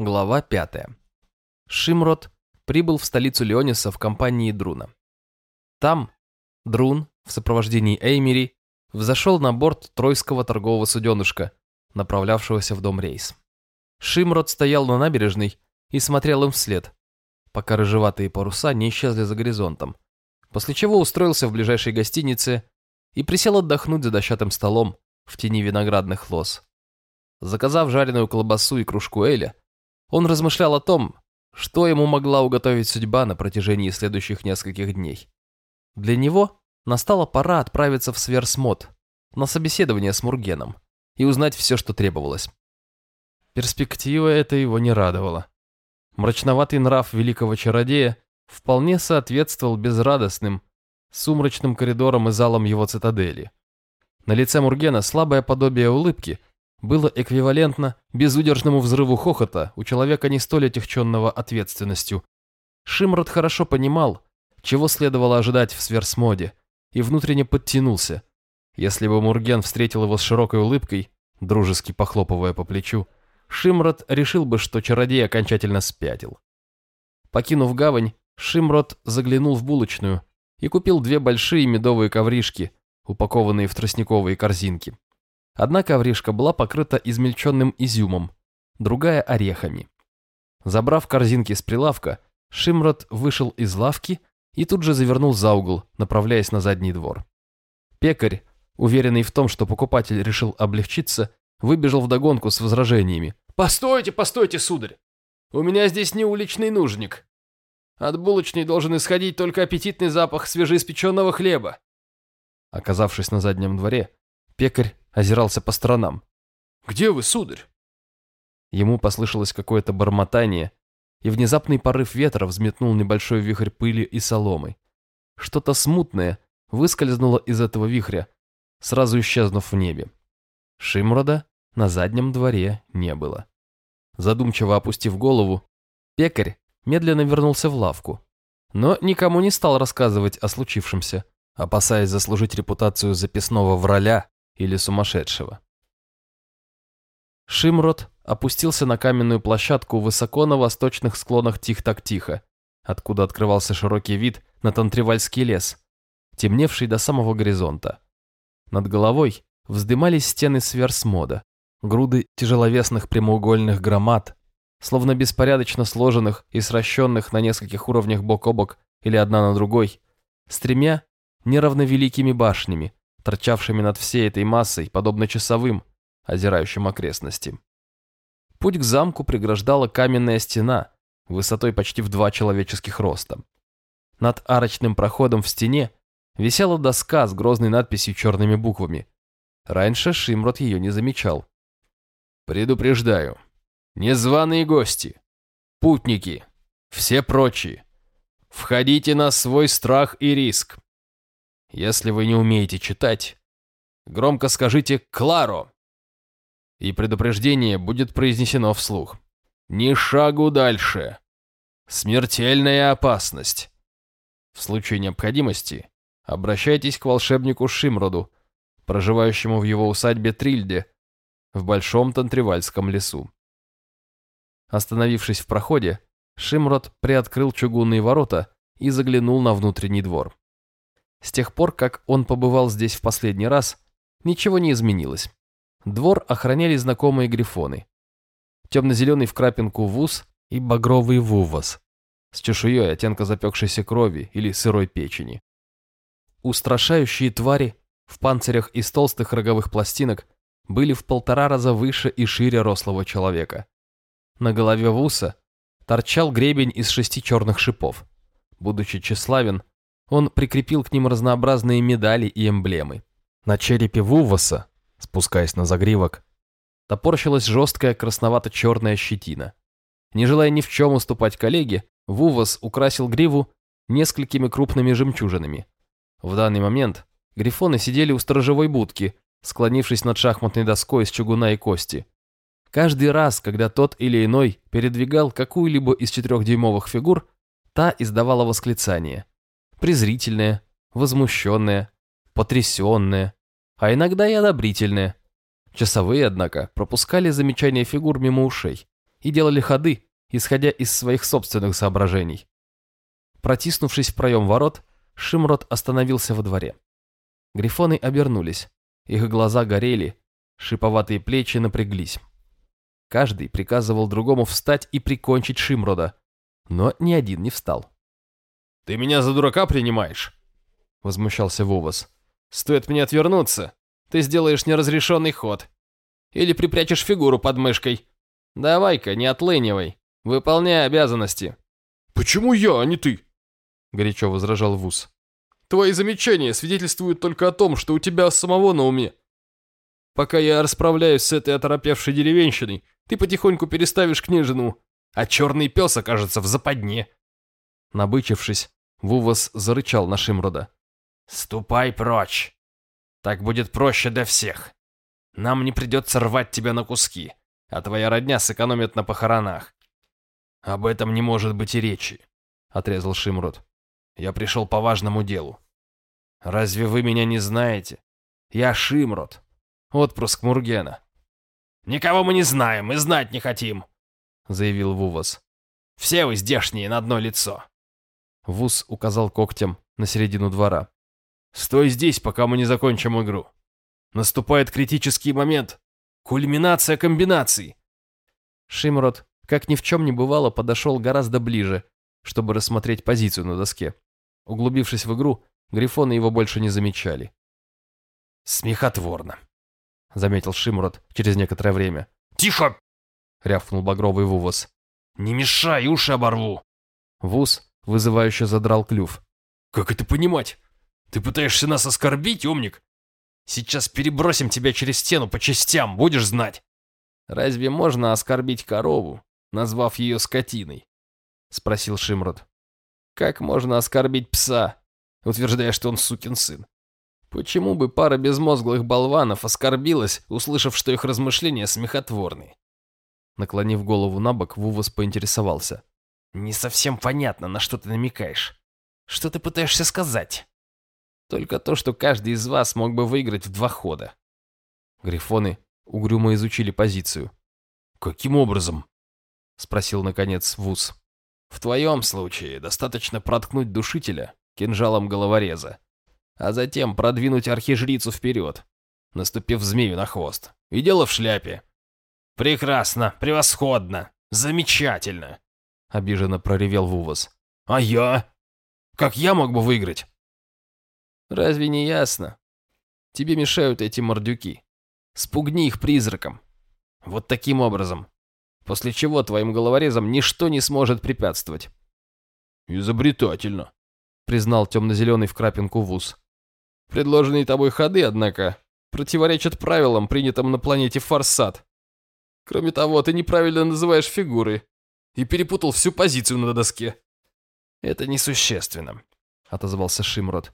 Глава 5. Шимрот прибыл в столицу Леониса в компании Друна. Там Друн в сопровождении Эймери взошел на борт тройского торгового суденышка, направлявшегося в дом рейс. Шимрот стоял на набережной и смотрел им вслед, пока рыжеватые паруса не исчезли за горизонтом, после чего устроился в ближайшей гостинице и присел отдохнуть за дощатым столом в тени виноградных лоз. Заказав жареную колбасу и кружку эля, он размышлял о том, что ему могла уготовить судьба на протяжении следующих нескольких дней. Для него настала пора отправиться в Сверсмод на собеседование с Мургеном и узнать все, что требовалось. Перспектива эта его не радовала. Мрачноватый нрав великого чародея вполне соответствовал безрадостным, сумрачным коридорам и залам его цитадели. На лице Мургена слабое подобие улыбки было эквивалентно безудержному взрыву хохота у человека не столь отягченного ответственностью. Шимрот хорошо понимал, чего следовало ожидать в сверсмоде, и внутренне подтянулся. Если бы Мурген встретил его с широкой улыбкой, дружески похлопывая по плечу, Шимрот решил бы, что чародей окончательно спятил. Покинув гавань, Шимрот заглянул в булочную и купил две большие медовые ковришки, упакованные в тростниковые корзинки. Одна ковришка была покрыта измельченным изюмом, другая – орехами. Забрав корзинки с прилавка, Шимрот вышел из лавки и тут же завернул за угол, направляясь на задний двор. Пекарь, уверенный в том, что покупатель решил облегчиться, выбежал вдогонку с возражениями. «Постойте, постойте, сударь! У меня здесь не уличный нужник. От булочной должен исходить только аппетитный запах свежеиспеченного хлеба». Оказавшись на заднем дворе, пекарь озирался по сторонам. «Где вы, сударь?» Ему послышалось какое-то бормотание, и внезапный порыв ветра взметнул небольшой вихрь пыли и соломы. Что-то смутное выскользнуло из этого вихря, сразу исчезнув в небе. Шимрода на заднем дворе не было. Задумчиво опустив голову, пекарь медленно вернулся в лавку, но никому не стал рассказывать о случившемся, опасаясь заслужить репутацию записного враля или сумасшедшего. Шимрот опустился на каменную площадку высоко на восточных склонах Тих-Так-Тихо, откуда открывался широкий вид на Тантривальский лес, темневший до самого горизонта. Над головой вздымались стены сверсмода, груды тяжеловесных прямоугольных громад, словно беспорядочно сложенных и сращенных на нескольких уровнях бок о бок или одна на другой, с тремя неравновеликими башнями, торчавшими над всей этой массой, подобно часовым, озирающим окрестности. Путь к замку преграждала каменная стена, высотой почти в два человеческих роста. Над арочным проходом в стене висела доска с грозной надписью черными буквами. Раньше Шимрот ее не замечал. «Предупреждаю. Незваные гости, путники, все прочие. Входите на свой страх и риск. Если вы не умеете читать, громко скажите «Кларо!» и предупреждение будет произнесено вслух. «Ни шагу дальше! Смертельная опасность!» В случае необходимости обращайтесь к волшебнику Шимроду, проживающему в его усадьбе Трильде, в Большом Тантривальском лесу. Остановившись в проходе, Шимрод приоткрыл чугунные ворота и заглянул на внутренний двор. С тех пор, как он побывал здесь в последний раз, ничего не изменилось. Двор охраняли знакомые грифоны. Темно-зеленый в крапинку вуз и багровый вувоз с чешуей оттенка запекшейся крови или сырой печени. Устрашающие твари в панцирях из толстых роговых пластинок были в полтора раза выше и шире рослого человека. На голове вуса торчал гребень из шести черных шипов. Будучи тщеславен, он прикрепил к ним разнообразные медали и эмблемы. На черепе Вувоса, спускаясь на загривок, топорщилась жесткая красновато-черная щетина. Не желая ни в чем уступать коллеге, Вувос украсил гриву несколькими крупными жемчужинами. В данный момент грифоны сидели у сторожевой будки, склонившись над шахматной доской из чугуна и кости. Каждый раз, когда тот или иной передвигал какую-либо из четырехдюймовых фигур, та издавала восклицание презрительное, возмущенное, потрясенное, а иногда и одобрительное. Часовые, однако, пропускали замечания фигур мимо ушей. и делали ходы, исходя из своих собственных соображений. Протиснувшись в проем ворот, Шимрот остановился во дворе. Грифоны обернулись, их глаза горели, шиповатые плечи напряглись. Каждый приказывал другому встать и прикончить Шимрода, но ни один не встал. «Ты меня за дурака принимаешь?» — возмущался Вовас. «Стоит мне отвернуться, ты сделаешь неразрешенный ход. Или припрячешь фигуру под мышкой. Давай-ка, не отлынивай, выполняй обязанности». «Почему я, а не ты?» — горячо возражал Вуз. «Твои замечания свидетельствуют только о том, что у тебя самого на уме. Пока я расправляюсь с этой оторопевшей деревенщиной, ты потихоньку переставишь княжину, а черный пес окажется в западне». Набычившись, Вувас зарычал на Шимрода. «Ступай прочь. Так будет проще для всех. Нам не придется рвать тебя на куски, а твоя родня сэкономит на похоронах. Об этом не может быть и речи», — отрезал Шимрод. «Я пришел по важному делу. Разве вы меня не знаете? Я Шимрод, отпрыск Мургена». «Никого мы не знаем и знать не хотим», — заявил Вувас. «Все вы здешние на одно лицо». Вуз указал когтем на середину двора. «Стой здесь, пока мы не закончим игру. Наступает критический момент. Кульминация комбинаций». Шимрот, как ни в чем не бывало, подошел гораздо ближе, чтобы рассмотреть позицию на доске. Углубившись в игру, Грифоны его больше не замечали. «Смехотворно», — заметил Шимрот через некоторое время. «Тихо!» — рявкнул багровый Вувос. «Не мешай, уши оборву!» Вуз вызывающе задрал клюв. «Как это понимать? Ты пытаешься нас оскорбить, умник? Сейчас перебросим тебя через стену по частям, будешь знать!» «Разве можно оскорбить корову, назвав ее скотиной?» — спросил Шимрот. «Как можно оскорбить пса, утверждая, что он сукин сын? Почему бы пара безмозглых болванов оскорбилась, услышав, что их размышления смехотворны?» Наклонив голову на бок, Вувас поинтересовался. «Не совсем понятно, на что ты намекаешь. Что ты пытаешься сказать?» «Только то, что каждый из вас мог бы выиграть в два хода». Грифоны угрюмо изучили позицию. «Каким образом?» — спросил, наконец, Вуз. «В твоем случае достаточно проткнуть душителя кинжалом головореза, а затем продвинуть архижрицу вперед, наступив змею на хвост. И дело в шляпе. «Прекрасно, превосходно, замечательно!» — обиженно проревел Вувас. «А я? Как я мог бы выиграть?» «Разве не ясно? Тебе мешают эти мордюки. Спугни их призраком. Вот таким образом. После чего твоим головорезам ничто не сможет препятствовать». «Изобретательно», — признал темно-зеленый в крапинку вуз. «Предложенные тобой ходы, однако, противоречат правилам, принятым на планете Фарсат. Кроме того, ты неправильно называешь фигуры и перепутал всю позицию на доске». «Это несущественно», — отозвался Шимрот.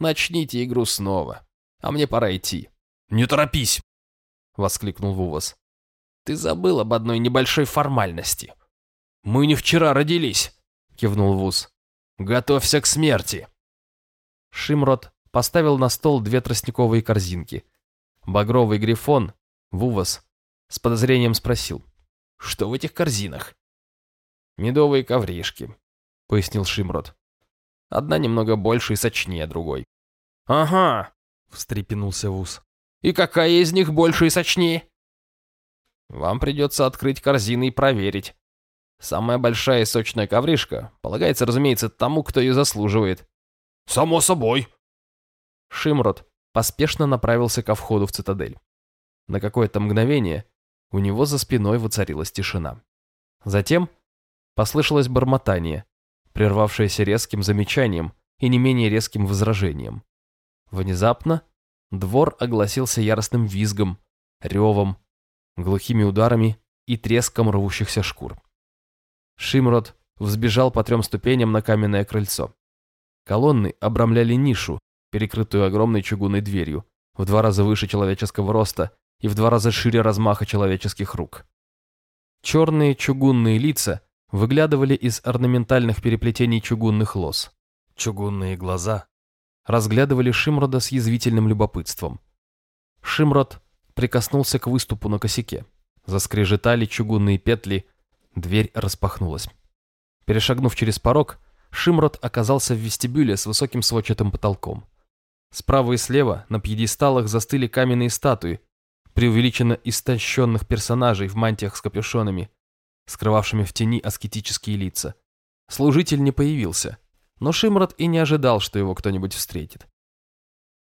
«Начните игру снова, а мне пора идти». «Не торопись!» — воскликнул Вувас. «Ты забыл об одной небольшой формальности». «Мы не вчера родились», — кивнул Вуз. «Готовься к смерти». Шимрот поставил на стол две тростниковые корзинки. Багровый грифон, Вувас, с подозрением спросил. «Что в этих корзинах?» «Медовые ковришки», — пояснил Шимрот. «Одна немного больше и сочнее другой». «Ага», — встрепенулся Вуз. «И какая из них больше и сочнее?» «Вам придется открыть корзины и проверить. Самая большая и сочная ковришка полагается, разумеется, тому, кто ее заслуживает». «Само собой». Шимрот поспешно направился ко входу в цитадель. На какое-то мгновение у него за спиной воцарилась тишина. Затем послышалось бормотание, прервавшееся резким замечанием и не менее резким возражением. Внезапно двор огласился яростным визгом, ревом, глухими ударами и треском рвущихся шкур. Шимрот взбежал по трем ступеням на каменное крыльцо. Колонны обрамляли нишу, перекрытую огромной чугунной дверью, в два раза выше человеческого роста и в два раза шире размаха человеческих рук. Черные чугунные лица выглядывали из орнаментальных переплетений чугунных лос. Чугунные глаза разглядывали Шимрода с язвительным любопытством. Шимрод прикоснулся к выступу на косяке. Заскрежетали чугунные петли, Дверь распахнулась. Перешагнув через порог, Шимрот оказался в вестибюле с высоким сводчатым потолком. Справа и слева на пьедесталах застыли каменные статуи, преувеличенно истощенных персонажей в мантиях с капюшонами, скрывавшими в тени аскетические лица. Служитель не появился, но Шимрот и не ожидал, что его кто-нибудь встретит.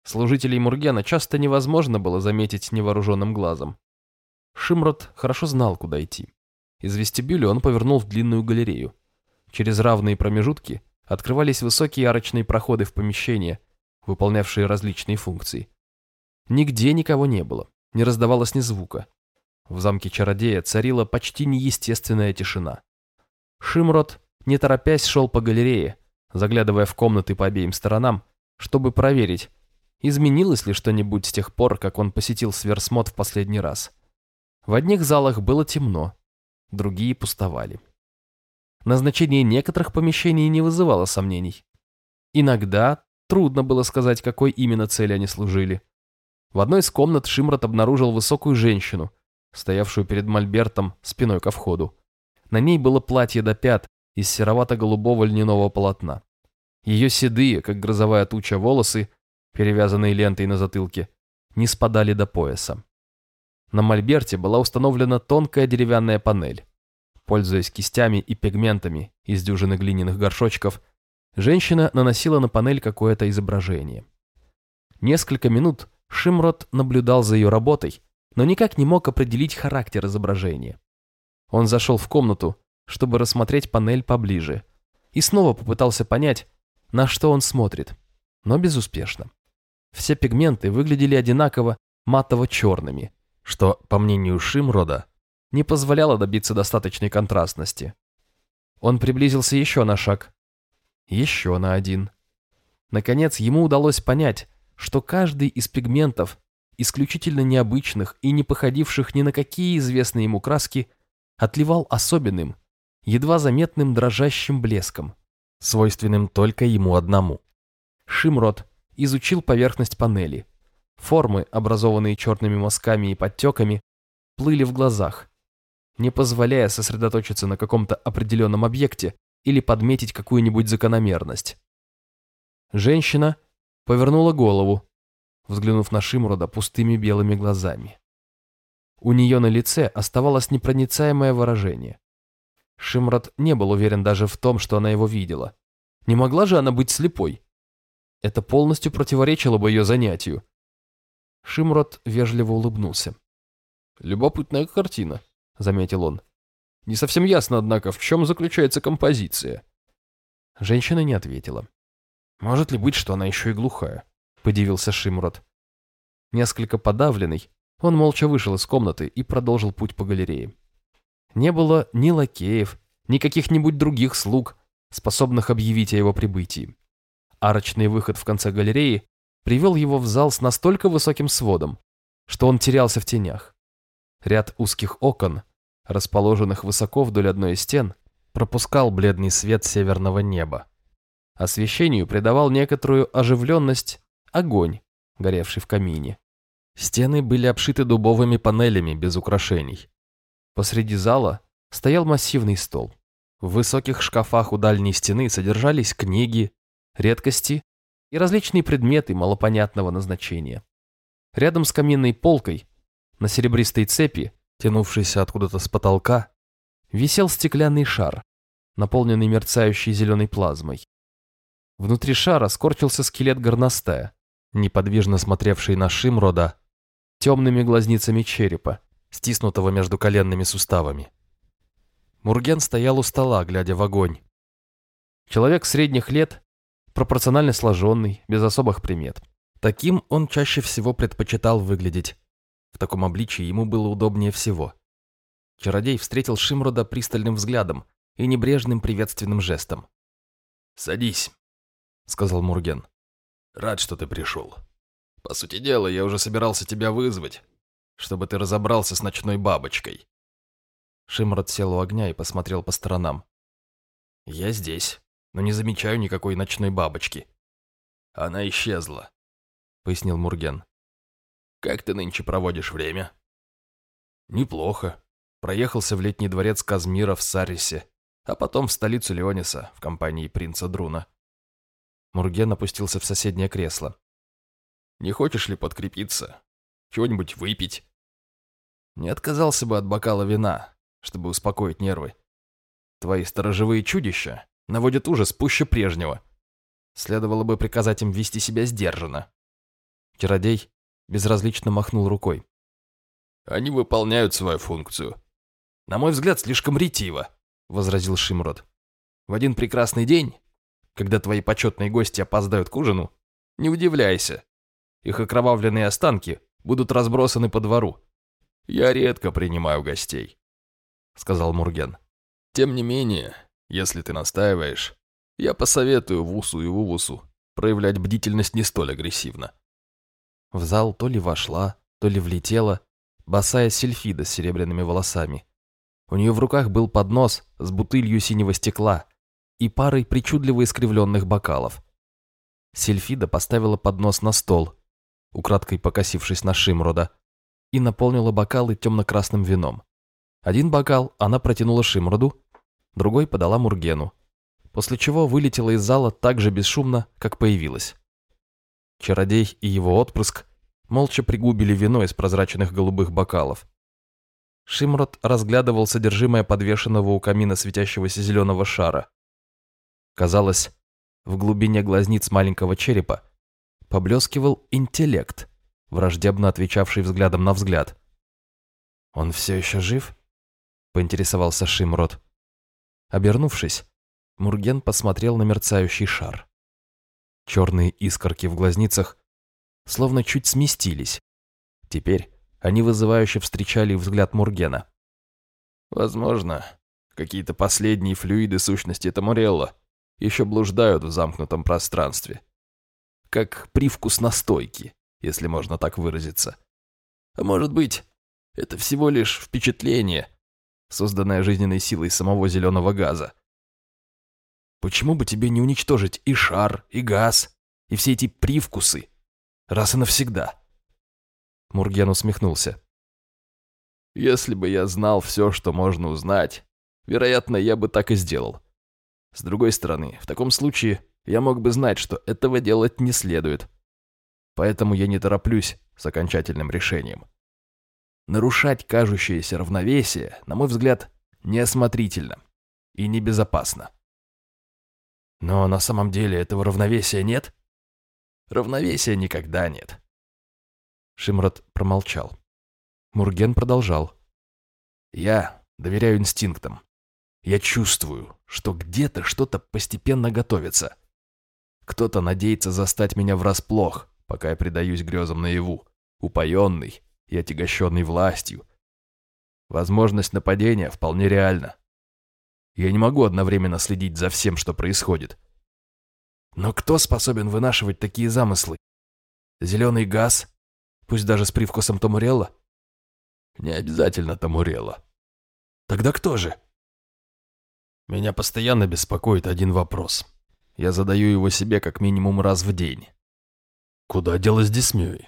Служителей Мургена часто невозможно было заметить невооруженным глазом. Шимрот хорошо знал, куда идти. Из вестибюля он повернул в длинную галерею. Через равные промежутки открывались высокие арочные проходы в помещение, выполнявшие различные функции. Нигде никого не было, не раздавалось ни звука. В замке чародея царила почти неестественная тишина. Шимрот, не торопясь, шел по галерее, заглядывая в комнаты по обеим сторонам, чтобы проверить, изменилось ли что-нибудь с тех пор, как он посетил Сверсмот в последний раз. В одних залах было темно, другие пустовали. Назначение некоторых помещений не вызывало сомнений. Иногда трудно было сказать, какой именно цели они служили. В одной из комнат Шимрот обнаружил высокую женщину, стоявшую перед мольбертом спиной ко входу. На ней было платье до пят из серовато-голубого льняного полотна. Ее седые, как грозовая туча, волосы, перевязанные лентой на затылке, не спадали до пояса. На мольберте была установлена тонкая деревянная панель. Пользуясь кистями и пигментами из дюжины глиняных горшочков, женщина наносила на панель какое-то изображение. Несколько минут Шимрот наблюдал за ее работой, но никак не мог определить характер изображения. Он зашел в комнату, чтобы рассмотреть панель поближе, и снова попытался понять, на что он смотрит, но безуспешно. Все пигменты выглядели одинаково матово-черными, что, по мнению Шимрода, не позволяло добиться достаточной контрастности. Он приблизился еще на шаг, еще на один. Наконец, ему удалось понять, что каждый из пигментов, исключительно необычных и не походивших ни на какие известные ему краски, отливал особенным, едва заметным дрожащим блеском, свойственным только ему одному. Шимрод изучил поверхность панели, Формы, образованные черными мазками и подтеками, плыли в глазах, не позволяя сосредоточиться на каком-то определенном объекте или подметить какую-нибудь закономерность. Женщина повернула голову, взглянув на Шимрода пустыми белыми глазами. У нее на лице оставалось непроницаемое выражение. Шимрод не был уверен даже в том, что она его видела. Не могла же она быть слепой? Это полностью противоречило бы ее занятию. Шимрот вежливо улыбнулся. «Любопытная картина», — заметил он. «Не совсем ясно, однако, в чем заключается композиция». Женщина не ответила. «Может ли быть, что она еще и глухая?» — подивился Шимрот. Несколько подавленный, он молча вышел из комнаты и продолжил путь по галерее. Не было ни лакеев, ни каких-нибудь других слуг, способных объявить о его прибытии. Арочный выход в конце галереи привел его в зал с настолько высоким сводом, что он терялся в тенях. Ряд узких окон, расположенных высоко вдоль одной из стен, пропускал бледный свет северного неба. Освещению придавал некоторую оживленность огонь, горевший в камине. Стены были обшиты дубовыми панелями без украшений. Посреди зала стоял массивный стол. В высоких шкафах у дальней стены содержались книги, редкости и различные предметы малопонятного назначения. Рядом с каминной полкой, на серебристой цепи, тянувшейся откуда-то с потолка, висел стеклянный шар, наполненный мерцающей зеленой плазмой. Внутри шара скорчился скелет горностая, неподвижно смотревший на Шимрода темными глазницами черепа, стиснутого между коленными суставами. Мурген стоял у стола, глядя в огонь. Человек средних лет пропорционально сложенный, без особых примет. Таким он чаще всего предпочитал выглядеть. В таком обличии ему было удобнее всего. Чародей встретил Шимрода пристальным взглядом и небрежным приветственным жестом. «Садись», — сказал Мурген. «Рад, что ты пришел. По сути дела, я уже собирался тебя вызвать, чтобы ты разобрался с ночной бабочкой». Шимрод сел у огня и посмотрел по сторонам. «Я здесь», но не замечаю никакой ночной бабочки. Она исчезла, пояснил Мурген. Как ты нынче проводишь время? Неплохо. проехался в летний дворец Казмира в Сарисе, а потом в столицу Леониса в компании принца Друна. Мурген опустился в соседнее кресло. «Не хочешь ли подкрепиться? Чего-нибудь выпить?» Не отказался бы от бокала вина, чтобы успокоить нервы. Твои сторожевые чудища наводят ужас пуще прежнего. Следовало бы приказать им вести себя сдержанно. Чародей безразлично махнул рукой. Они выполняют свою функцию. На мой взгляд, слишком ретиво, возразил Шимрод. В один прекрасный день, когда твои почетные гости опоздают к ужину, не удивляйся. Их окровавленные останки будут разбросаны по двору. Я редко принимаю гостей, сказал Мурген. Тем не менее, если ты настаиваешь, я посоветую Вусу и Вувусу проявлять бдительность не столь агрессивно. В зал то ли вошла, то ли влетела босая сельфида с серебряными волосами. У нее в руках был поднос с бутылью синего стекла и парой причудливо искривленных бокалов. Сельфида поставила поднос на стол, украдкой покосившись на Шимрода, и наполнила бокалы темно-красным вином. Один бокал она протянула Шимроду, другой подала Мургену, после чего вылетела из зала так же бесшумно, как появилась. Чародей и его отпрыск молча пригубили вино из прозрачных голубых бокалов. Шимрот разглядывал содержимое подвешенного у камина светящегося зеленого шара. Казалось, в глубине глазниц маленького черепа поблескивал интеллект, враждебно отвечавший взглядом на взгляд. «Он все еще жив?» — поинтересовался Шимрот. Обернувшись, Мурген посмотрел на мерцающий шар. Черные искорки в глазницах словно чуть сместились. Теперь они вызывающе встречали взгляд Мургена. Возможно, какие-то последние флюиды сущности Тамурелла еще блуждают в замкнутом пространстве. Как привкус настойки, если можно так выразиться. А может быть, это всего лишь впечатление, созданное жизненной силой самого зеленого газа. Почему бы тебе не уничтожить и шар, и газ, и все эти привкусы, раз и навсегда?» Мурген усмехнулся. «Если бы я знал все, что можно узнать, вероятно, я бы так и сделал. С другой стороны, в таком случае я мог бы знать, что этого делать не следует. Поэтому я не тороплюсь с окончательным решением. Нарушать кажущееся равновесие, на мой взгляд, неосмотрительно и небезопасно. Но на самом деле этого равновесия нет? Равновесия никогда нет. Шимрот промолчал. Мурген продолжал. Я доверяю инстинктам. Я чувствую, что где-то что-то постепенно готовится. Кто-то надеется застать меня врасплох, пока я предаюсь грезам наяву, упоенный и отягощенный властью. Возможность нападения вполне реальна. Я не могу одновременно следить за всем, что происходит. Но кто способен вынашивать такие замыслы? Зеленый газ? Пусть даже с привкусом Тамурелла? Не обязательно Тамурелла. Тогда кто же? Меня постоянно беспокоит один вопрос. Я задаю его себе как минимум раз в день. Куда делась Десмюи?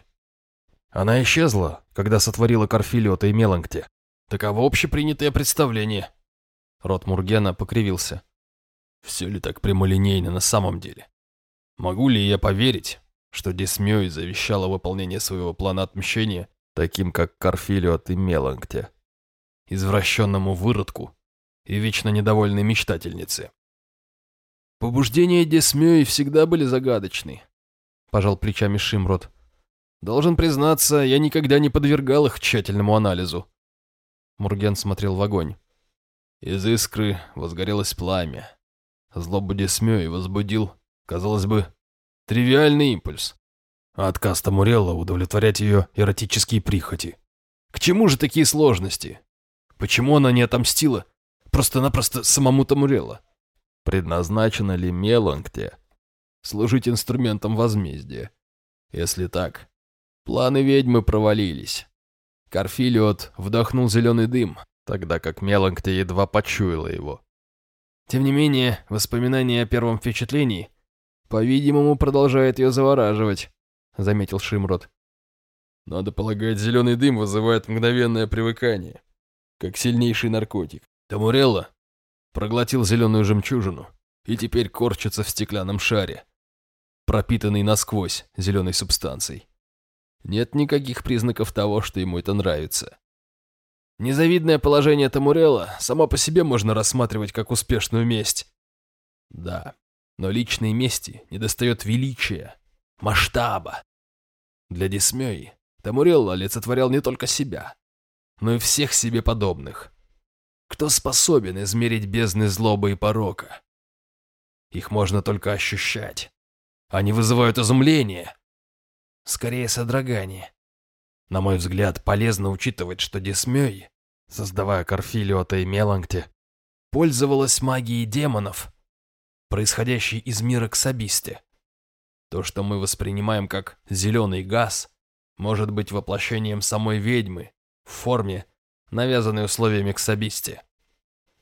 Она исчезла, когда сотворила Карфилиота и Меланкте. Таково общепринятое представление. Рот Мургена покривился. Все ли так прямолинейно на самом деле? Могу ли я поверить, что Десмёй завещала выполнение своего плана отмщения таким, как Карфилиот и Меланктя, извращенному выродку и вечно недовольной мечтательнице? Побуждения Десмёй всегда были загадочны, пожал плечами Шимрот. Должен признаться, я никогда не подвергал их тщательному анализу. Мурген смотрел в огонь. Из искры возгорелось пламя. Злобу Десмёй возбудил казалось бы, тривиальный импульс. А отказ Тамурелла удовлетворять ее эротические прихоти. К чему же такие сложности? Почему она не отомстила просто-напросто самому Тамурелла? Предназначена ли Меланкте служить инструментом возмездия? Если так, планы ведьмы провалились. Карфилиот вдохнул зеленый дым, тогда как Меланкте едва почуяла его. Тем не менее, воспоминания о первом впечатлении по-видимому, продолжает ее завораживать», — заметил Шимрот. «Надо полагать, зеленый дым вызывает мгновенное привыкание. как сильнейший наркотик. Тамурелла проглотил зеленую жемчужину и теперь корчится в стеклянном шаре, пропитанный насквозь зеленой субстанцией. Нет никаких признаков того, что ему это нравится. Незавидное положение Тамурелла само по себе можно рассматривать как успешную месть. Да, но личной мести недостает величия, масштаба. Для Дисмёи Тамурелла олицетворял не только себя, но и всех себе подобных. Кто способен измерить бездны злобы и порока? Их можно только ощущать. Они вызывают изумление. Скорее, содрогание. На мой взгляд, полезно учитывать, что Дисмёй, создавая Карфилиота и Меланкте, пользовалась магией демонов, происходящей из мира Ксабисте. То, что мы воспринимаем как зеленый газ, может быть воплощением самой ведьмы в форме, навязанной условиями Ксабисте.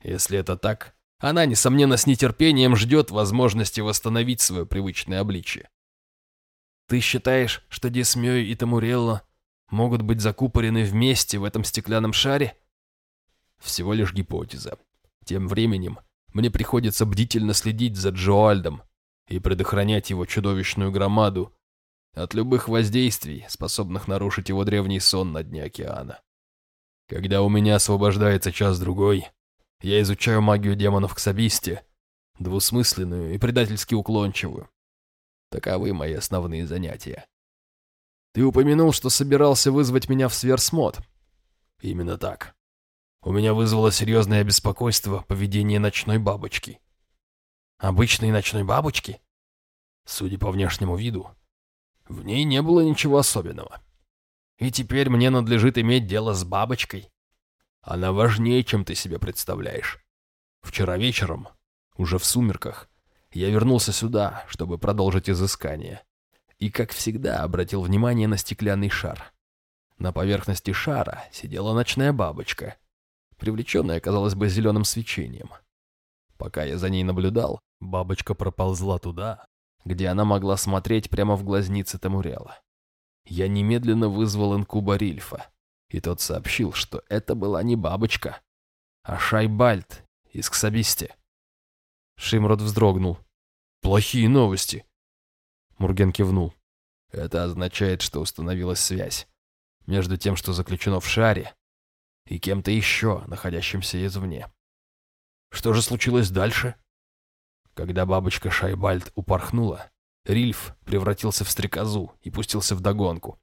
Если это так, она, несомненно, с нетерпением ждет возможности восстановить свое привычное обличие. Ты считаешь, что Десмёй и Тамурелло могут быть закупорены вместе в этом стеклянном шаре? Всего лишь гипотеза. Тем временем мне приходится бдительно следить за Джоальдом и предохранять его чудовищную громаду от любых воздействий, способных нарушить его древний сон на дне океана. Когда у меня освобождается час-другой, я изучаю магию демонов к Сабисте, двусмысленную и предательски уклончивую. Таковы мои основные занятия. Ты упомянул, что собирался вызвать меня в сверсмод. Именно так. У меня вызвало серьезное беспокойство поведение ночной бабочки. Обычной ночной бабочки? Судя по внешнему виду, в ней не было ничего особенного. И теперь мне надлежит иметь дело с бабочкой. Она важнее, чем ты себе представляешь. Вчера вечером, уже в сумерках, я вернулся сюда, чтобы продолжить изыскание. И, как всегда, обратил внимание на стеклянный шар. На поверхности шара сидела ночная бабочка, привлеченная, казалось бы, зеленым свечением. Пока я за ней наблюдал, бабочка проползла туда, где она могла смотреть прямо в глазницы Тамурела. Я немедленно вызвал инкуба Рильфа, и тот сообщил, что это была не бабочка, а Шайбальд из Ксабисти. Шимрот вздрогнул. «Плохие новости!» Мурген кивнул. «Это означает, что установилась связь между тем, что заключено в шаре, и кем-то еще, находящимся извне. Что же случилось дальше?» Когда бабочка Шайбальд упорхнула, Рильф превратился в стрекозу и пустился в догонку.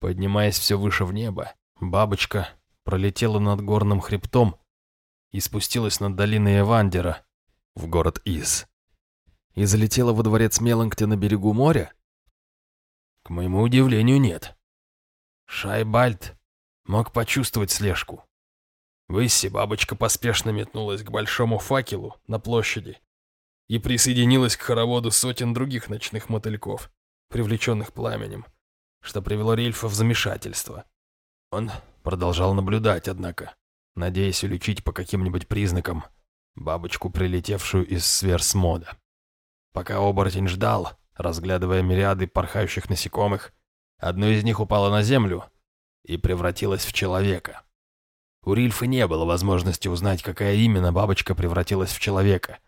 Поднимаясь все выше в небо, бабочка пролетела над горным хребтом и спустилась над долиной Эвандера в город Из. И залетела во дворец Меланкте на берегу моря? К моему удивлению, нет. Шайбальд мог почувствовать слежку. В бабочка поспешно метнулась к большому факелу на площади и присоединилась к хороводу сотен других ночных мотыльков, привлеченных пламенем, что привело Рильфа в замешательство. Он продолжал наблюдать, однако, надеясь уличить по каким-нибудь признакам бабочку, прилетевшую из сверсмода. Пока оборотень ждал, разглядывая мириады порхающих насекомых, одно из них упало на землю и превратилось в человека. У Рильфа не было возможности узнать, какая именно бабочка превратилась в человека,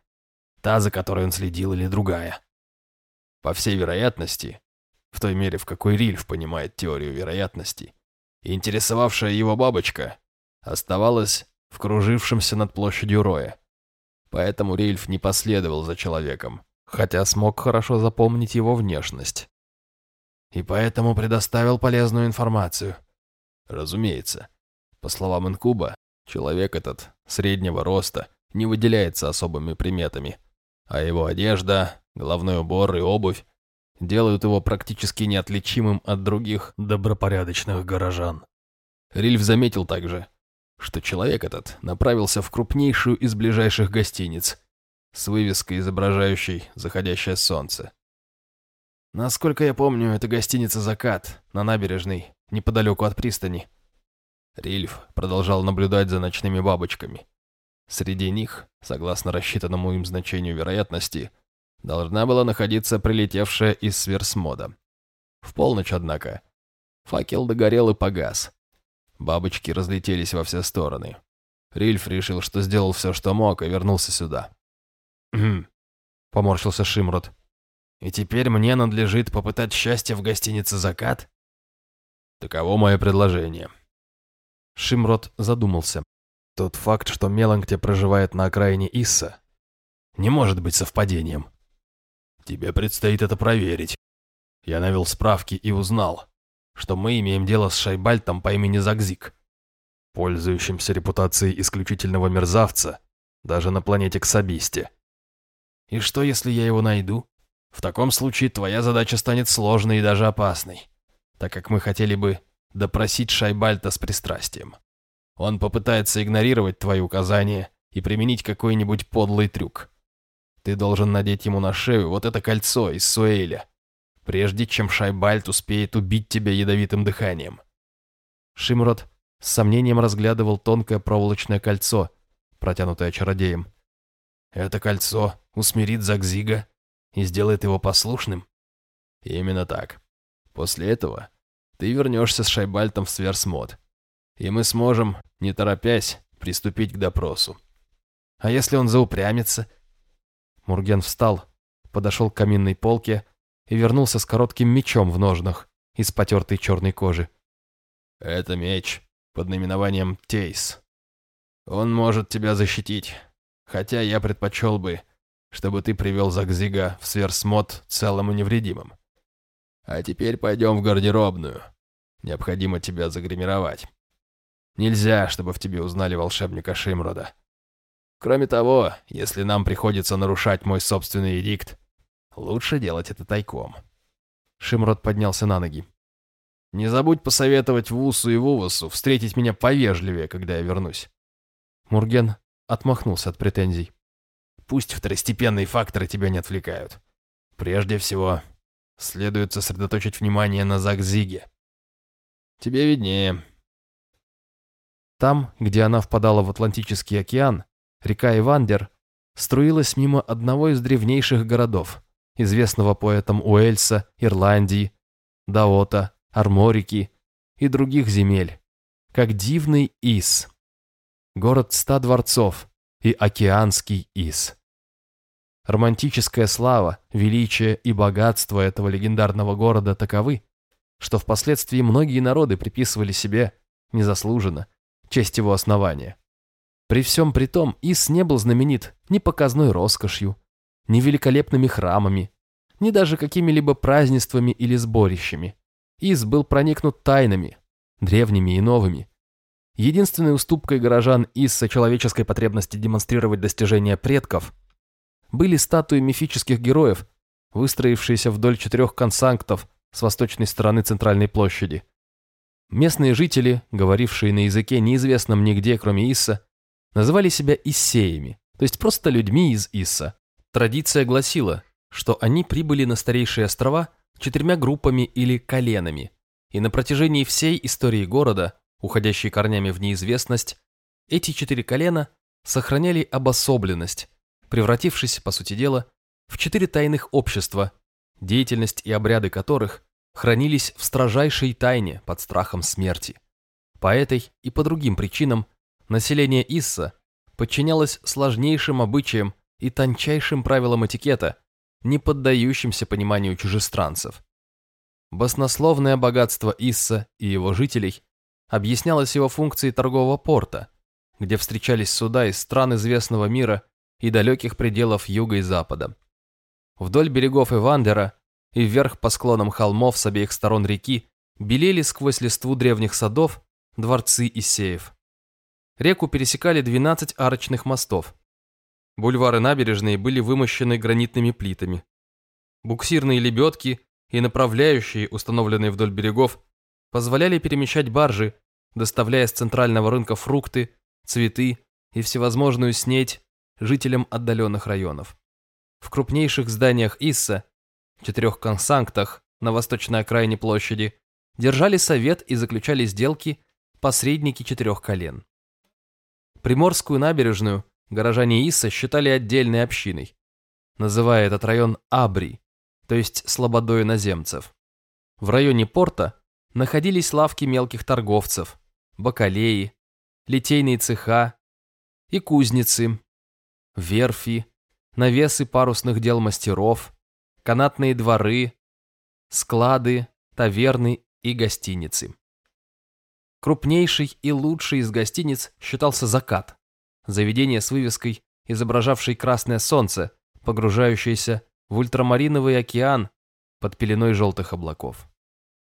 Та, за которой он следил, или другая? По всей вероятности, в той мере, в какой Рильф понимает теорию вероятности, интересовавшая его бабочка оставалась в кружившемся над площадью роя. Поэтому Рильф не последовал за человеком, хотя смог хорошо запомнить его внешность. И поэтому предоставил полезную информацию. Разумеется, по словам Инкуба, человек этот среднего роста не выделяется особыми приметами – а его одежда, головной убор и обувь делают его практически неотличимым от других добропорядочных горожан. Рильф заметил также, что человек этот направился в крупнейшую из ближайших гостиниц с вывеской, изображающей заходящее солнце. Насколько я помню, это гостиница «Закат» на набережной, неподалеку от пристани. Рильф продолжал наблюдать за ночными бабочками. Среди них, согласно рассчитанному им значению вероятности, должна была находиться прилетевшая из сверсмода. В полночь, однако, факел догорел и погас. Бабочки разлетелись во все стороны, Рильф решил, что сделал все, что мог, и вернулся сюда. «Хм», — поморщился Шимрот. «И теперь мне надлежит попытать счастье в гостинице «Закат»?» Таково мое предложение. Шимрот задумался. Тот факт, что Меланкте проживает на окраине Исса, не может быть совпадением. Тебе предстоит это проверить. Я навел справки и узнал, что мы имеем дело с Шайбальтом по имени Загзик, пользующимся репутацией исключительного мерзавца даже на планете Ксабисте. И что, если я его найду? В таком случае твоя задача станет сложной и даже опасной, так как мы хотели бы допросить Шайбальта с пристрастием. Он попытается игнорировать твои указания и применить какой-нибудь подлый трюк. Ты должен надеть ему на шею вот это кольцо из Суэля, прежде чем Шайбальт успеет убить тебя ядовитым дыханием. Шимрот с сомнением разглядывал тонкое проволочное кольцо, протянутое чародеем. Это кольцо усмирит Загзига и сделает его послушным? Именно так. После этого ты вернешься с Шайбальтом в Сверсмод, и мы сможем, не торопясь, приступить к допросу. А если он заупрямится? Мурген встал, подошел к каминной полке и вернулся с коротким мечом в ножнах из потертой черной кожи. Это меч под наименованием Тейс. Он может тебя защитить, хотя я предпочел бы, чтобы ты привел Загзига в Сверсмод целым и невредимым. А теперь пойдем в гардеробную. Необходимо тебя загримировать. Нельзя, чтобы в тебе узнали волшебника Шимрода. Кроме того, если нам приходится нарушать мой собственный эдикт, лучше делать это тайком. Шимрод поднялся на ноги. Не забудь посоветовать Вусу и Вувасу встретить меня повежливее, когда я вернусь. Мурген отмахнулся от претензий. Пусть второстепенные факторы тебя не отвлекают. Прежде всего, следует сосредоточить внимание на Загзиге. Тебе виднее. Там, где она впадала в Атлантический океан, река Ивандер струилась мимо одного из древнейших городов, известного поэтам Уэльса, Ирландии, Даота, Арморики и других земель, как дивный Ис, город ста дворцов и океанский Ис. Романтическая слава, величие и богатство этого легендарного города таковы, что впоследствии многие народы приписывали себе, незаслуженно, честь его основания. При всем при том, Ис не был знаменит ни показной роскошью, ни великолепными храмами, ни даже какими-либо празднествами или сборищами. Ис был проникнут тайнами, древними и новыми. Единственной уступкой горожан Исса человеческой потребности демонстрировать достижения предков были статуи мифических героев, выстроившиеся вдоль четырех консанктов с восточной стороны центральной площади. Местные жители, говорившие на языке неизвестном нигде, кроме Исса, называли себя Иссеями, то есть просто людьми из Исса. Традиция гласила, что они прибыли на старейшие острова четырьмя группами или коленами, и на протяжении всей истории города, уходящей корнями в неизвестность, эти четыре колена сохраняли обособленность, превратившись, по сути дела, в четыре тайных общества, деятельность и обряды которых хранились в строжайшей тайне под страхом смерти. По этой и по другим причинам население Исса подчинялось сложнейшим обычаям и тончайшим правилам этикета, не поддающимся пониманию чужестранцев. Баснословное богатство Исса и его жителей объяснялось его функцией торгового порта, где встречались суда из стран известного мира и далеких пределов юга и запада. Вдоль берегов Ивандера и вверх по склонам холмов с обеих сторон реки белели сквозь листву древних садов дворцы Исеев. Реку пересекали 12 арочных мостов. Бульвары набережные были вымощены гранитными плитами. Буксирные лебедки и направляющие, установленные вдоль берегов, позволяли перемещать баржи, доставляя с центрального рынка фрукты, цветы и всевозможную снедь жителям отдаленных районов. В крупнейших зданиях Исса, четырех консанктах на восточной окраине площади, держали совет и заключали сделки посредники четырех колен. Приморскую набережную горожане Исса считали отдельной общиной, называя этот район Абри, то есть слободой наземцев. В районе порта находились лавки мелких торговцев, бакалеи, литейные цеха и кузницы, верфи, навесы парусных дел мастеров, канатные дворы, склады, таверны и гостиницы. Крупнейший и лучший из гостиниц считался «Закат», заведение с вывеской, изображавшей красное солнце, погружающееся в ультрамариновый океан под пеленой желтых облаков.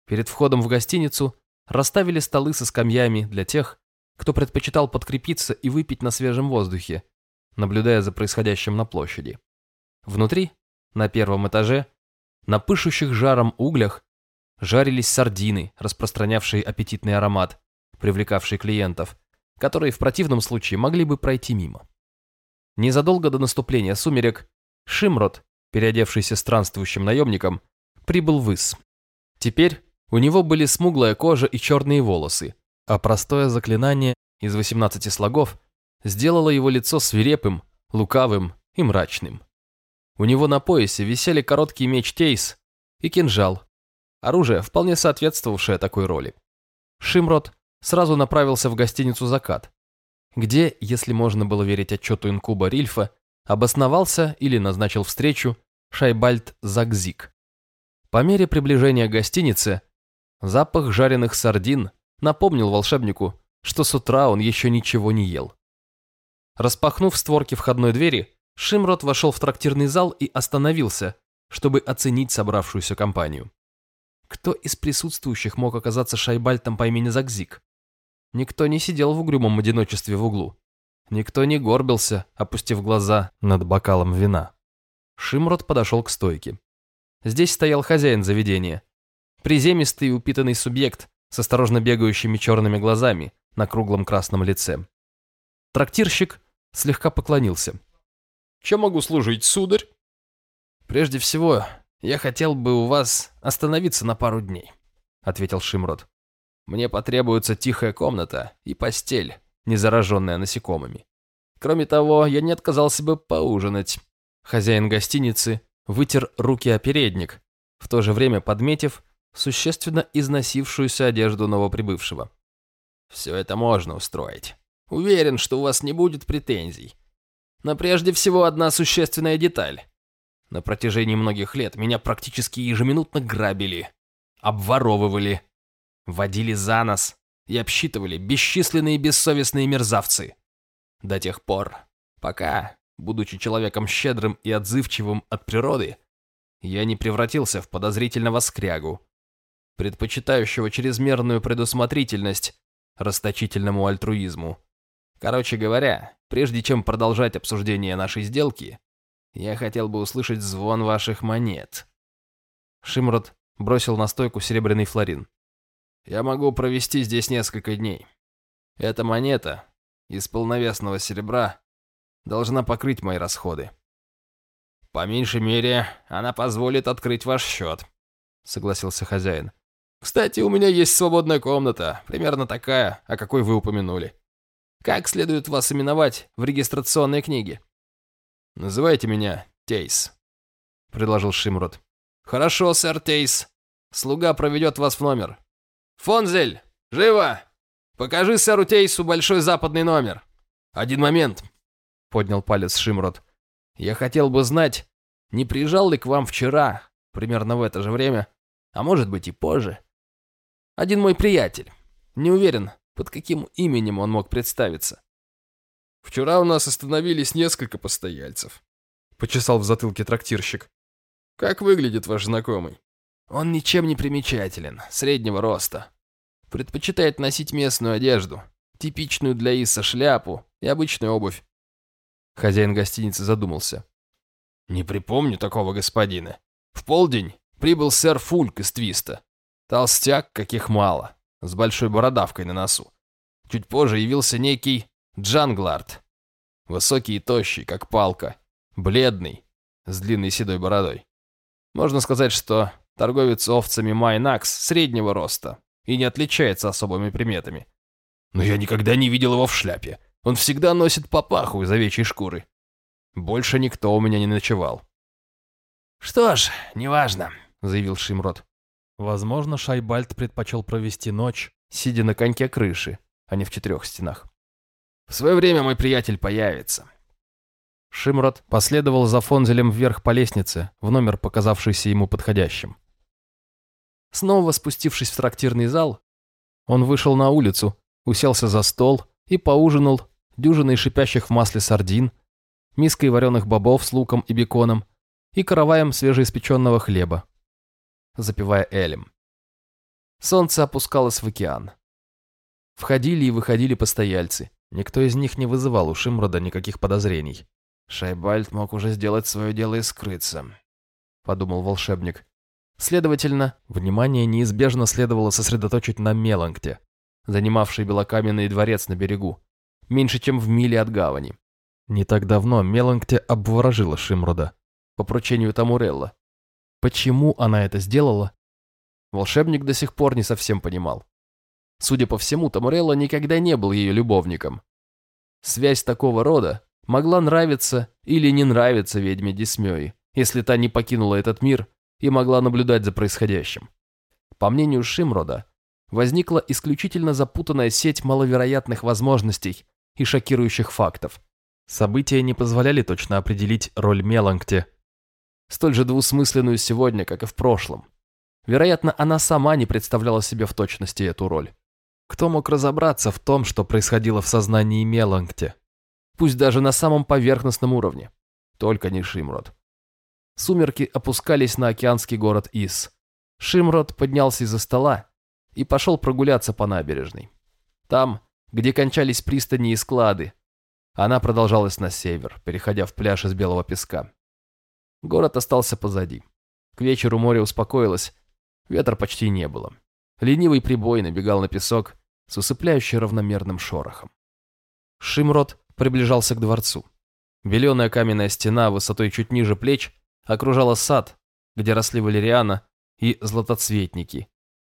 Перед входом в гостиницу расставили столы со скамьями для тех, кто предпочитал подкрепиться и выпить на свежем воздухе, наблюдая за происходящим на площади. Внутри, на первом этаже, на пышущих жаром углях, жарились сардины, распространявшие аппетитный аромат, привлекавший клиентов, которые в противном случае могли бы пройти мимо. Незадолго до наступления сумерек Шимрот, переодевшийся странствующим наемником, прибыл в Ис. Теперь у него были смуглая кожа и черные волосы, а простое заклинание из 18 слогов сделало его лицо свирепым, лукавым и мрачным. У него на поясе висели короткий меч Тейс и кинжал, оружие, вполне соответствовавшее такой роли. Шимрот сразу направился в гостиницу «Закат», где, если можно было верить отчету инкуба Рильфа, обосновался или назначил встречу Шайбальд Загзик. По мере приближения к гостинице, запах жареных сардин напомнил волшебнику, что с утра он еще ничего не ел. Распахнув створки входной двери, Шимрот вошел в трактирный зал и остановился, чтобы оценить собравшуюся компанию. Кто из присутствующих мог оказаться Шайбальтом по имени Загзик? Никто не сидел в угрюмом одиночестве в углу. Никто не горбился, опустив глаза над бокалом вина. Шимрот подошел к стойке. Здесь стоял хозяин заведения. Приземистый и упитанный субъект с осторожно бегающими черными глазами на круглом красном лице. Трактирщик слегка поклонился. «Чем могу служить, сударь?» «Прежде всего, я хотел бы у вас остановиться на пару дней», — ответил Шимрот. «Мне потребуется тихая комната и постель, не зараженная насекомыми. Кроме того, я не отказался бы поужинать». Хозяин гостиницы вытер руки о передник, в то же время подметив существенно износившуюся одежду новоприбывшего. «Все это можно устроить. Уверен, что у вас не будет претензий. Но прежде всего одна существенная деталь. На протяжении многих лет меня практически ежеминутно грабили, обворовывали, водили за нос и обсчитывали бесчисленные бессовестные мерзавцы. До тех пор, пока, будучи человеком щедрым и отзывчивым от природы, я не превратился в подозрительного скрягу, предпочитающего чрезмерную предусмотрительность расточительному альтруизму. Короче говоря, прежде чем продолжать обсуждение нашей сделки, я хотел бы услышать звон ваших монет. Шимрот бросил на стойку серебряный флорин. Я могу провести здесь несколько дней. Эта монета из полновесного серебра должна покрыть мои расходы. По меньшей мере, она позволит открыть ваш счет, согласился хозяин. Кстати, у меня есть свободная комната, примерно такая, о какой вы упомянули. Как следует вас именовать в регистрационной книге? «Называйте меня Тейс», — предложил Шимрот. «Хорошо, сэр Тейс. Слуга проведет вас в номер». «Фонзель, живо! Покажи сэру Тейсу большой западный номер». «Один момент», — поднял палец Шимрот. «Я хотел бы знать, не приезжал ли к вам вчера, примерно в это же время, а может быть и позже, один мой приятель. Не уверен, под каким именем он мог представиться. Вчера у нас остановились несколько постояльцев. Почесал в затылке трактирщик. Как выглядит ваш знакомый? Он ничем не примечателен, среднего роста. Предпочитает носить местную одежду, типичную для Иса шляпу и обычную обувь. Хозяин гостиницы задумался. Не припомню такого господина. В полдень прибыл сэр Фульк из Твиста. Толстяк, каких мало, с большой бородавкой на носу. Чуть позже явился некий Джанглард. Высокий и тощий, как палка. Бледный, с длинной седой бородой. Можно сказать, что торговец овцами Майнакс среднего роста и не отличается особыми приметами. Но я никогда не видел его в шляпе. Он всегда носит папаху из овечьей шкуры. Больше никто у меня не ночевал. «Что ж, неважно», — заявил Шимрот. Возможно, Шайбальд предпочел провести ночь, сидя на коньке крыши, а не в четырех стенах. В свое время мой приятель появится. Шимрот последовал за Фонзелем вверх по лестнице, в номер, показавшийся ему подходящим. Снова спустившись в трактирный зал, он вышел на улицу, уселся за стол и поужинал дюжиной шипящих в масле сардин, миской вареных бобов с луком и беконом и караваем свежеиспеченного хлеба, запивая элем. Солнце опускалось в океан. Входили и выходили постояльцы. Никто из них не вызывал у Шимрода никаких подозрений. Шайбальд мог уже сделать свое дело и скрыться, подумал волшебник. Следовательно, внимание неизбежно следовало сосредоточить на Меланкте, занимавшей белокаменный дворец на берегу, меньше чем в миле от гавани. Не так давно Меланкте обворожила Шимрода по поручению Тамурелла. Почему она это сделала? Волшебник до сих пор не совсем понимал. Судя по всему, Тамурелла никогда не был ее любовником. Связь такого рода могла нравиться или не нравиться ведьме Дисмёи, если та не покинула этот мир и могла наблюдать за происходящим. По мнению Шимрода, возникла исключительно запутанная сеть маловероятных возможностей и шокирующих фактов. События не позволяли точно определить роль Меланкте, столь же двусмысленную сегодня, как и в прошлом. Вероятно, она сама не представляла себе в точности эту роль. Кто мог разобраться в том, что происходило в сознании Меланкте? пусть даже на самом поверхностном уровне. Только не Шимрод. Сумерки опускались на океанский город Ис. Шимрод поднялся из-за стола и пошел прогуляться по набережной. Там, где кончались пристани и склады, она продолжалась на север, переходя в пляж из белого песка. Город остался позади. К вечеру море успокоилось, ветра почти не было. Ленивый прибой набегал на песок с усыпляюще равномерным шорохом. Шимрод приближался к дворцу. Беленая каменная стена высотой чуть ниже плеч окружала сад, где росли валериана и златоцветники,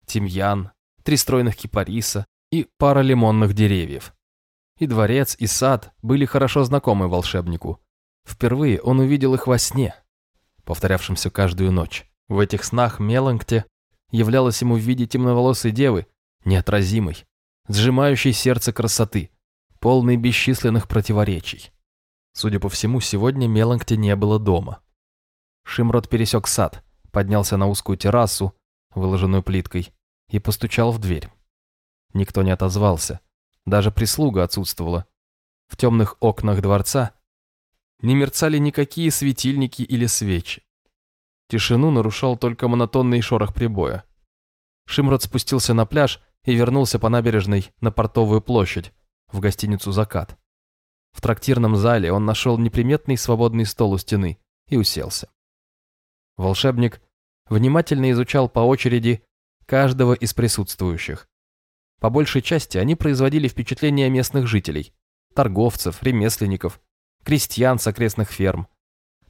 тимьян, три стройных кипариса и пара лимонных деревьев. И дворец, и сад были хорошо знакомы волшебнику. Впервые он увидел их во сне, повторявшемся каждую ночь. В этих снах Меланкте являлась ему в виде темноволосой девы, неотразимой, сжимающей сердце красоты, полный бесчисленных противоречий. Судя по всему, сегодня Меланкте не было дома. Шимрот пересек сад, поднялся на узкую террасу, выложенную плиткой, и постучал в дверь. Никто не отозвался, даже прислуга отсутствовала. В темных окнах дворца не мерцали никакие светильники или свечи. Тишину нарушал только монотонный шорох прибоя. Шимрот спустился на пляж и вернулся по набережной на портовую площадь, в гостиницу «Закат». В трактирном зале он нашел неприметный свободный стол у стены и уселся. Волшебник внимательно изучал по очереди каждого из присутствующих. По большей части они производили впечатление местных жителей, торговцев, ремесленников, крестьян с окрестных ферм.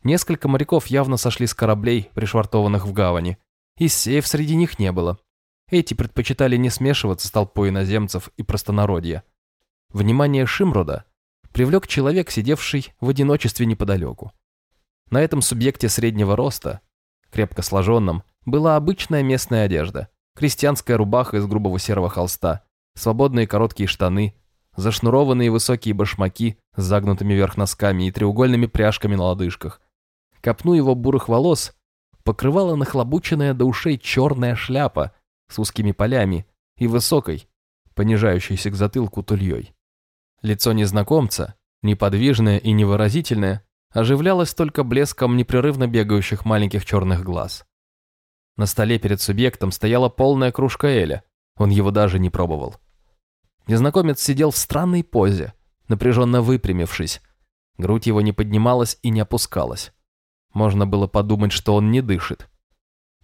Несколько моряков явно сошли с кораблей, пришвартованных в гавани, и сейф среди них не было. Эти предпочитали не смешиваться с толпой иноземцев и простонародья. Внимание Шимрода привлек человек, сидевший в одиночестве неподалеку. На этом субъекте среднего роста, крепко сложенном, была обычная местная одежда, крестьянская рубаха из грубого серого холста, свободные короткие штаны, зашнурованные высокие башмаки с загнутыми вверх носками и треугольными пряжками на лодыжках. Копну его бурых волос покрывала нахлобученная до ушей черная шляпа с узкими полями и высокой, понижающейся к затылку тульей. Лицо незнакомца, неподвижное и невыразительное, оживлялось только блеском непрерывно бегающих маленьких черных глаз. На столе перед субъектом стояла полная кружка Эля, он его даже не пробовал. Незнакомец сидел в странной позе, напряженно выпрямившись. Грудь его не поднималась и не опускалась. Можно было подумать, что он не дышит.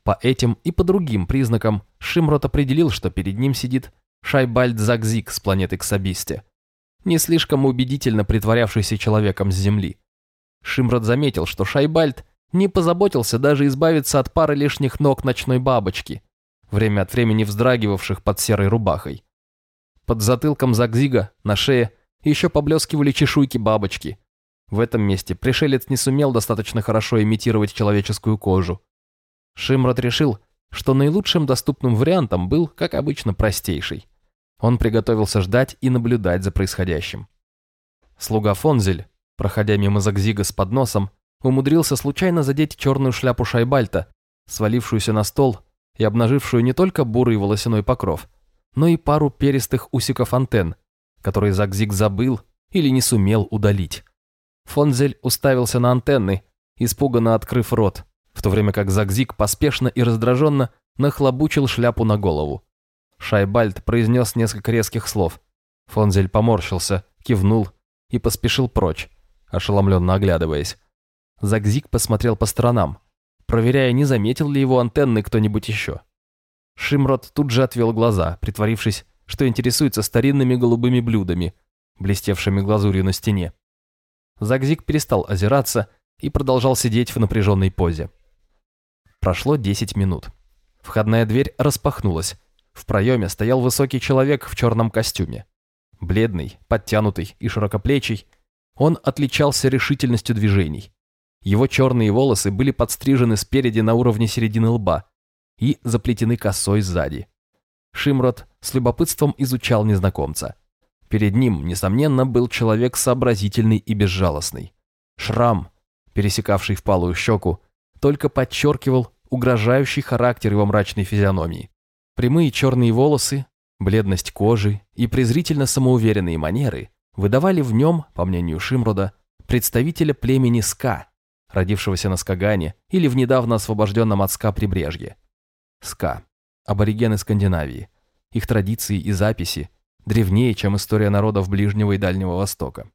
По этим и по другим признакам Шимрот определил, что перед ним сидит Шайбальд Загзик с планеты Ксабисте не слишком убедительно притворявшийся человеком с земли. Шимрад заметил, что Шайбальд не позаботился даже избавиться от пары лишних ног ночной бабочки, время от времени вздрагивавших под серой рубахой. Под затылком Загзига на шее еще поблескивали чешуйки бабочки. В этом месте пришелец не сумел достаточно хорошо имитировать человеческую кожу. Шимрад решил, что наилучшим доступным вариантом был, как обычно, простейший. Он приготовился ждать и наблюдать за происходящим. Слуга Фонзель, проходя мимо Загзига с подносом, умудрился случайно задеть черную шляпу Шайбальта, свалившуюся на стол и обнажившую не только бурый волосяной покров, но и пару перистых усиков антенн, которые Загзиг забыл или не сумел удалить. Фонзель уставился на антенны, испуганно открыв рот, в то время как Загзиг поспешно и раздраженно нахлобучил шляпу на голову. Шайбальд произнес несколько резких слов. Фонзель поморщился, кивнул и поспешил прочь, ошеломленно оглядываясь. Загзиг посмотрел по сторонам, проверяя, не заметил ли его антенны кто-нибудь еще. Шимрот тут же отвел глаза, притворившись, что интересуется старинными голубыми блюдами, блестевшими глазурью на стене. Загзиг перестал озираться и продолжал сидеть в напряженной позе. Прошло 10 минут. Входная дверь распахнулась. В проеме стоял высокий человек в черном костюме. Бледный, подтянутый и широкоплечий, он отличался решительностью движений. Его черные волосы были подстрижены спереди на уровне середины лба и заплетены косой сзади. Шимрот с любопытством изучал незнакомца. Перед ним, несомненно, был человек сообразительный и безжалостный. Шрам, пересекавший впалую щеку, только подчеркивал угрожающий характер его мрачной физиономии. Прямые черные волосы, бледность кожи и презрительно самоуверенные манеры выдавали в нем, по мнению Шимрода, представителя племени Ска, родившегося на Скагане или в недавно освобожденном от Ска прибрежье. Ска – аборигены Скандинавии. Их традиции и записи древнее, чем история народов Ближнего и Дальнего Востока.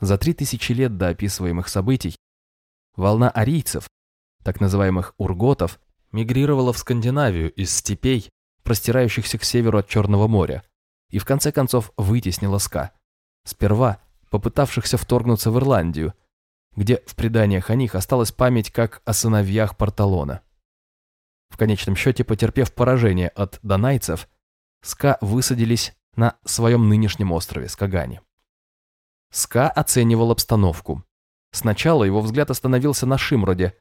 За три тысячи лет до описываемых событий волна арийцев, так называемых урготов, мигрировала в Скандинавию из степей, простирающихся к северу от Черного моря, и в конце концов вытеснила ска. Сперва попытавшихся вторгнуться в Ирландию, где в преданиях о них осталась память как о сыновьях Порталона. В конечном счете, потерпев поражение от донайцев, ска высадились на своем нынешнем острове Скагане. Ска оценивал обстановку. Сначала его взгляд остановился на Шимроде,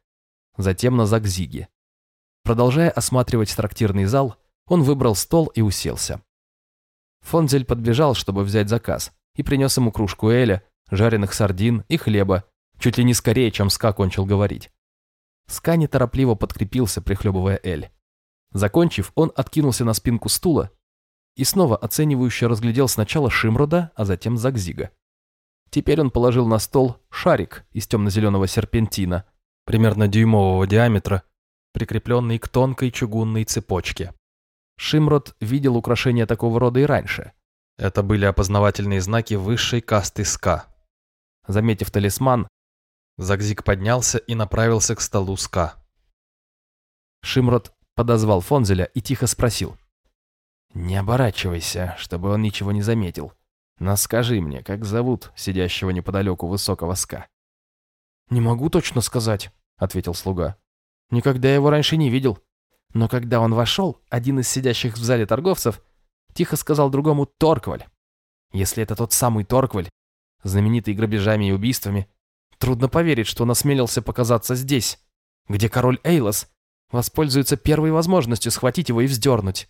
затем на Загзиге. Продолжая осматривать трактирный зал, он выбрал стол и уселся. Фонзель подбежал, чтобы взять заказ, и принес ему кружку эля, жареных сардин и хлеба, чуть ли не скорее, чем Ска кончил говорить. Ска неторопливо подкрепился, прихлебывая эль. Закончив, он откинулся на спинку стула и снова оценивающе разглядел сначала Шимрода, а затем Загзига. Теперь он положил на стол шарик из темно-зеленого серпентина, примерно дюймового диаметра, прикрепленный к тонкой чугунной цепочке. Шимрод видел украшения такого рода и раньше. Это были опознавательные знаки высшей касты СКА. Заметив талисман, Загзиг поднялся и направился к столу СКА. Шимрод подозвал Фонзеля и тихо спросил. «Не оборачивайся, чтобы он ничего не заметил. Но скажи мне, как зовут сидящего неподалеку высокого ска?» «Не могу точно сказать», — ответил слуга. «Никогда его раньше не видел. Но когда он вошел, один из сидящих в зале торговцев тихо сказал другому «Торкваль». Если это тот самый Торкваль, знаменитый грабежами и убийствами, трудно поверить, что он осмелился показаться здесь, где король Эйлос воспользуется первой возможностью схватить его и вздернуть.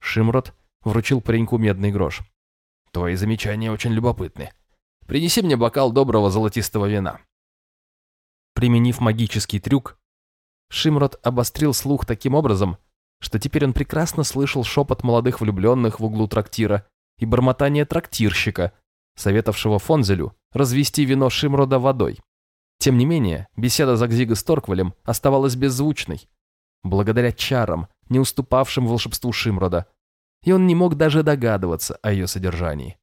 Шимрот вручил пареньку медный грош. «Твои замечания очень любопытны. Принеси мне бокал доброго золотистого вина». Применив магический трюк, Шимрот обострил слух таким образом, что теперь он прекрасно слышал шепот молодых влюбленных в углу трактира и бормотание трактирщика, советовавшего Фонзелю развести вино Шимрода водой. Тем не менее, беседа Загзига с Торквалем оставалась беззвучной, благодаря чарам, не уступавшим волшебству Шимрода, и он не мог даже догадываться о ее содержании.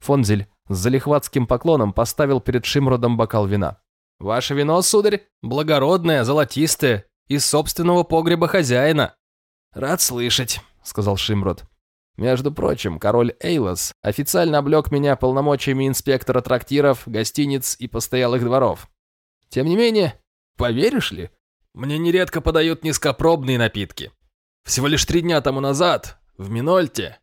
Фонзель с залихватским поклоном поставил перед Шимродом бокал вина. «Ваше вино, сударь, благородное, золотистое, из собственного погреба хозяина». «Рад слышать», — сказал Шимрод. «Между прочим, король Эйлос официально облег меня полномочиями инспектора трактиров, гостиниц и постоялых дворов. Тем не менее, поверишь ли, мне нередко подают низкопробные напитки. Всего лишь три дня тому назад, в Минольте,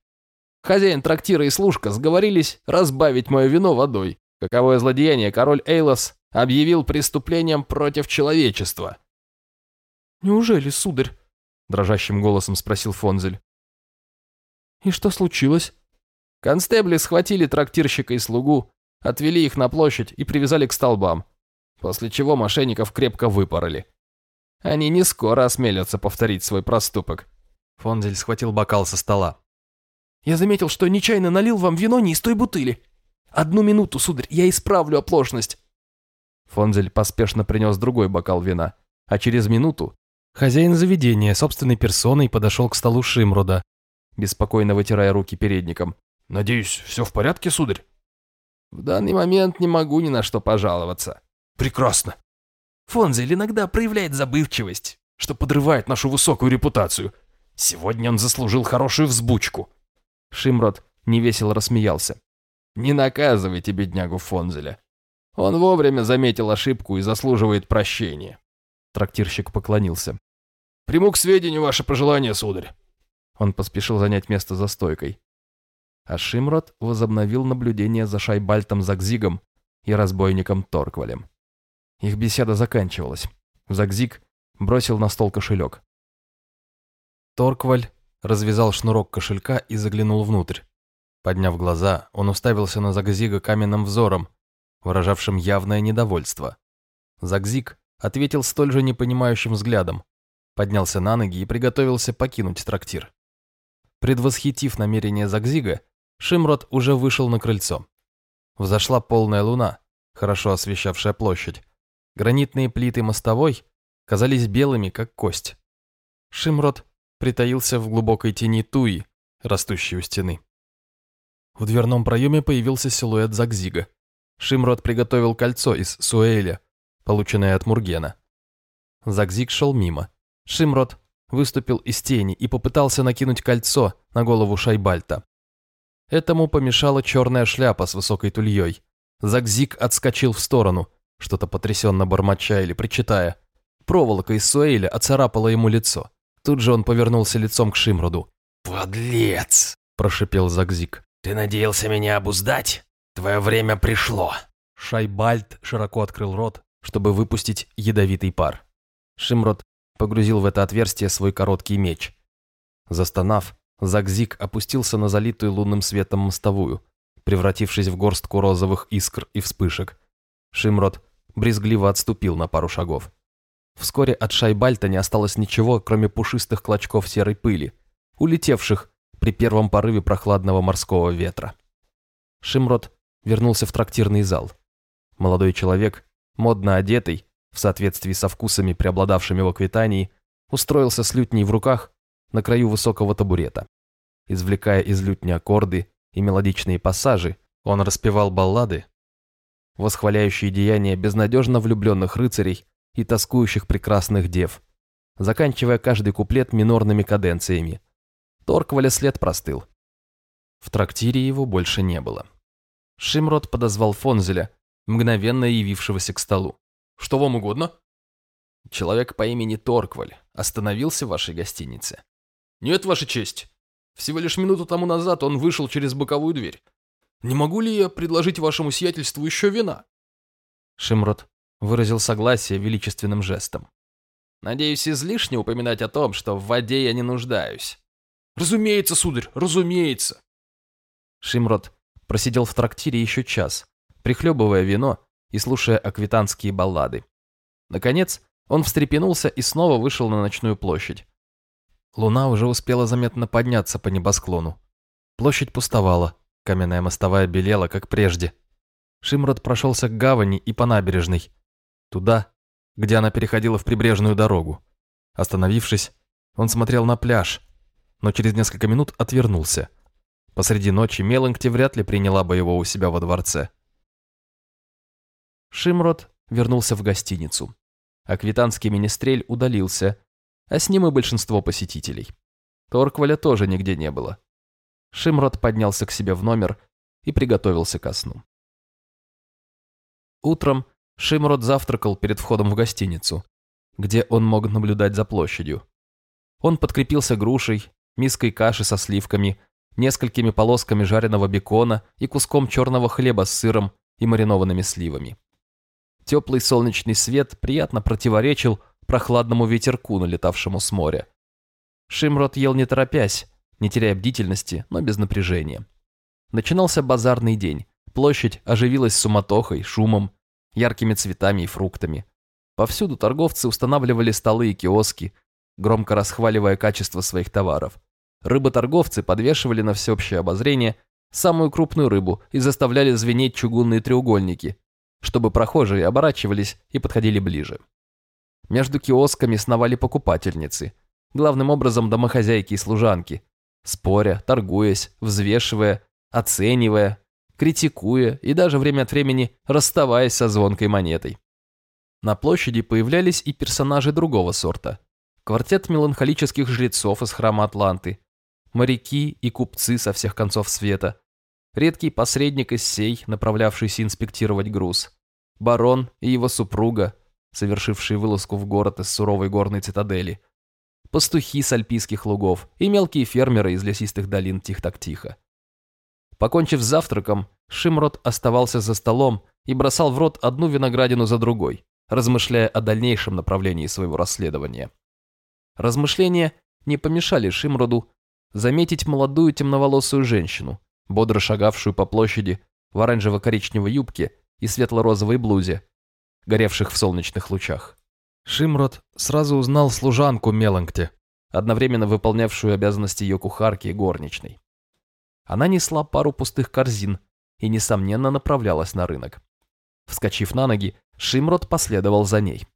хозяин трактира и служка сговорились разбавить мое вино водой. Каковое злодеяние король Эйлос объявил преступлением против человечества. «Неужели, сударь?» – дрожащим голосом спросил Фонзель. «И что случилось?» Констебли схватили трактирщика и слугу Отвели их на площадь и привязали к столбам, после чего мошенников крепко выпороли. Они не скоро осмелятся повторить свой проступок. Фонзель схватил бокал со стола. «Я заметил, что нечаянно налил вам вино не из той бутыли. Одну минуту, сударь, я исправлю оплошность». Фонзель поспешно принес другой бокал вина, а через минуту хозяин заведения собственной персоной подошел к столу Шимруда, беспокойно вытирая руки передником. «Надеюсь, все в порядке, сударь?» «В данный момент не могу ни на что пожаловаться». «Прекрасно. Фонзель иногда проявляет забывчивость, что подрывает нашу высокую репутацию. Сегодня он заслужил хорошую взбучку». Шимрод невесело рассмеялся. «Не наказывайте беднягу Фонзеля. Он вовремя заметил ошибку и заслуживает прощения». Трактирщик поклонился. «Приму к сведению ваше пожелание, сударь». Он поспешил занять место за стойкой. А Шимрод возобновил наблюдение за Шайбальтом Загзигом и разбойником Торквалем. Их беседа заканчивалась. Загзиг бросил на стол кошелек. Торкваль развязал шнурок кошелька и заглянул внутрь. Подняв глаза, он уставился на Загзига каменным взором, выражавшим явное недовольство. Загзиг ответил столь же непонимающим взглядом, поднялся на ноги и приготовился покинуть трактир. Предвосхитив намерение Загзига, Шимрот уже вышел на крыльцо. Взошла полная луна, хорошо освещавшая площадь. Гранитные плиты мостовой казались белыми, как кость. Шимрот притаился в глубокой тени туи, растущей у стены. В дверном проеме появился силуэт Загзига. Шимрот приготовил кольцо из суэля, полученное от Мургена. Загзиг шел мимо. Шимрот выступил из тени и попытался накинуть кольцо на голову Шайбальта. Этому помешала черная шляпа с высокой тульей. Загзиг отскочил в сторону, что-то потрясенно бормоча или причитая. Проволока из суэля оцарапала ему лицо. Тут же он повернулся лицом к Шимроду. «Подлец!» – прошипел Загзиг. «Ты надеялся меня обуздать? Твое время пришло!» Шайбальд широко открыл рот, чтобы выпустить ядовитый пар. Шимрод погрузил в это отверстие свой короткий меч. Застонав, Загзиг опустился на залитую лунным светом мостовую, превратившись в горстку розовых искр и вспышек. Шимрод брезгливо отступил на пару шагов. Вскоре от Шайбальта не осталось ничего, кроме пушистых клочков серой пыли, улетевших при первом порыве прохладного морского ветра. Шимрот вернулся в трактирный зал. Молодой человек, модно одетый, в соответствии со вкусами, преобладавшими в Аквитании, устроился с лютней в руках на краю высокого табурета. Извлекая из лютни аккорды и мелодичные пассажи, он распевал баллады, восхваляющие деяния безнадежно влюбленных рыцарей и тоскующих прекрасных дев, заканчивая каждый куплет минорными каденциями. Торкваля след простыл. В трактире его больше не было. Шимрот подозвал Фонзеля, мгновенно явившегося к столу. «Что вам угодно?» «Человек по имени Торкваль остановился в вашей гостинице?» «Нет, ваша честь. Всего лишь минуту тому назад он вышел через боковую дверь. Не могу ли я предложить вашему сиятельству еще вина?» Шимрот выразил согласие величественным жестом. «Надеюсь, излишне упоминать о том, что в воде я не нуждаюсь». «Разумеется, сударь, разумеется!» Шимрот просидел в трактире еще час, прихлебывая вино и слушая аквитанские баллады. Наконец, он встрепенулся и снова вышел на ночную площадь. Луна уже успела заметно подняться по небосклону. Площадь пустовала, каменная мостовая белела, как прежде. Шимрот прошелся к гавани и по набережной, Туда, где она переходила в прибрежную дорогу. Остановившись, он смотрел на пляж, но через несколько минут отвернулся. Посреди ночи Меланкти вряд ли приняла бы его у себя во дворце. Шимрот вернулся в гостиницу. Аквитанский министрель удалился, а с ним и большинство посетителей. Торкваля тоже нигде не было. Шимрот поднялся к себе в номер и приготовился ко сну. Утром Шимрот завтракал перед входом в гостиницу, где он мог наблюдать за площадью. Он подкрепился грушей, миской каши со сливками, несколькими полосками жареного бекона и куском черного хлеба с сыром и маринованными сливами. Теплый солнечный свет приятно противоречил прохладному ветерку, налетавшему с моря. Шимрот ел не торопясь, не теряя бдительности, но без напряжения. Начинался базарный день, Площадь оживилась суматохой, шумом, яркими цветами и фруктами. Повсюду торговцы устанавливали столы и киоски, громко расхваливая качество своих товаров. Рыботорговцы подвешивали на всеобщее обозрение самую крупную рыбу и заставляли звенеть чугунные треугольники, чтобы прохожие оборачивались и подходили ближе. Между киосками сновали покупательницы, главным образом домохозяйки и служанки, споря, торгуясь, взвешивая, оценивая, критикуя и даже время от времени расставаясь со звонкой монетой. На площади появлялись и персонажи другого сорта. Квартет меланхолических жрецов из храма Атланты, моряки и купцы со всех концов света, редкий посредник из сей, направлявшийся инспектировать груз, барон и его супруга, совершившие вылазку в город из суровой горной цитадели, пастухи с альпийских лугов и мелкие фермеры из лесистых долин тих-так-тихо. Покончив с завтраком, Шимрот оставался за столом и бросал в рот одну виноградину за другой, размышляя о дальнейшем направлении своего расследования. Размышления не помешали Шимроду заметить молодую темноволосую женщину, бодро шагавшую по площади в оранжево-коричневой юбке и светло-розовой блузе, горевших в солнечных лучах. Шимрот сразу узнал служанку Меланкте, одновременно выполнявшую обязанности ее кухарки и горничной. Она несла пару пустых корзин и, несомненно, направлялась на рынок. Вскочив на ноги, Шимрот последовал за ней.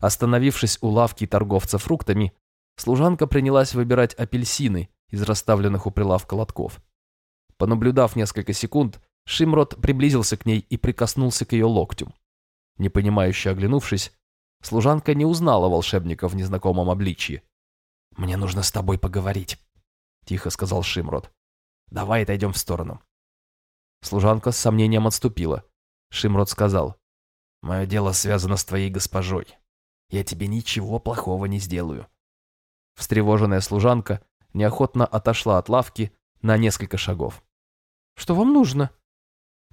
Остановившись у лавки торговца фруктами, служанка принялась выбирать апельсины из расставленных у прилавка лотков. Понаблюдав несколько секунд, Шимрот приблизился к ней и прикоснулся к ее локтю. Непонимающе оглянувшись, служанка не узнала волшебника в незнакомом обличье. «Мне нужно с тобой поговорить», — тихо сказал Шимрот. «Давай отойдем в сторону». Служанка с сомнением отступила. Шимрот сказал, «Мое дело связано с твоей госпожой. Я тебе ничего плохого не сделаю». Встревоженная служанка неохотно отошла от лавки на несколько шагов. «Что вам нужно?»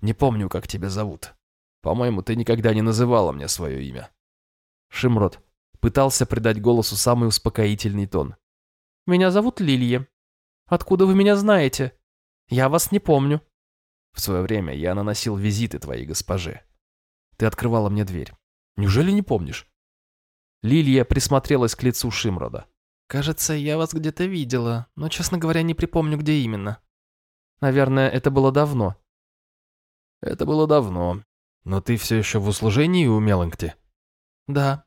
«Не помню, как тебя зовут. По-моему, ты никогда не называла мне свое имя». Шимрот пытался придать голосу самый успокоительный тон. «Меня зовут Лилия. Откуда вы меня знаете? Я вас не помню». «В свое время я наносил визиты твоей госпоже. Ты открывала мне дверь. Неужели не помнишь?» Лилия присмотрелась к лицу Шимрода. «Кажется, я вас где-то видела, но, честно говоря, не припомню, где именно. Наверное, это было давно». «Это было давно. Но ты все еще в услужении у Меланкти?» «Да.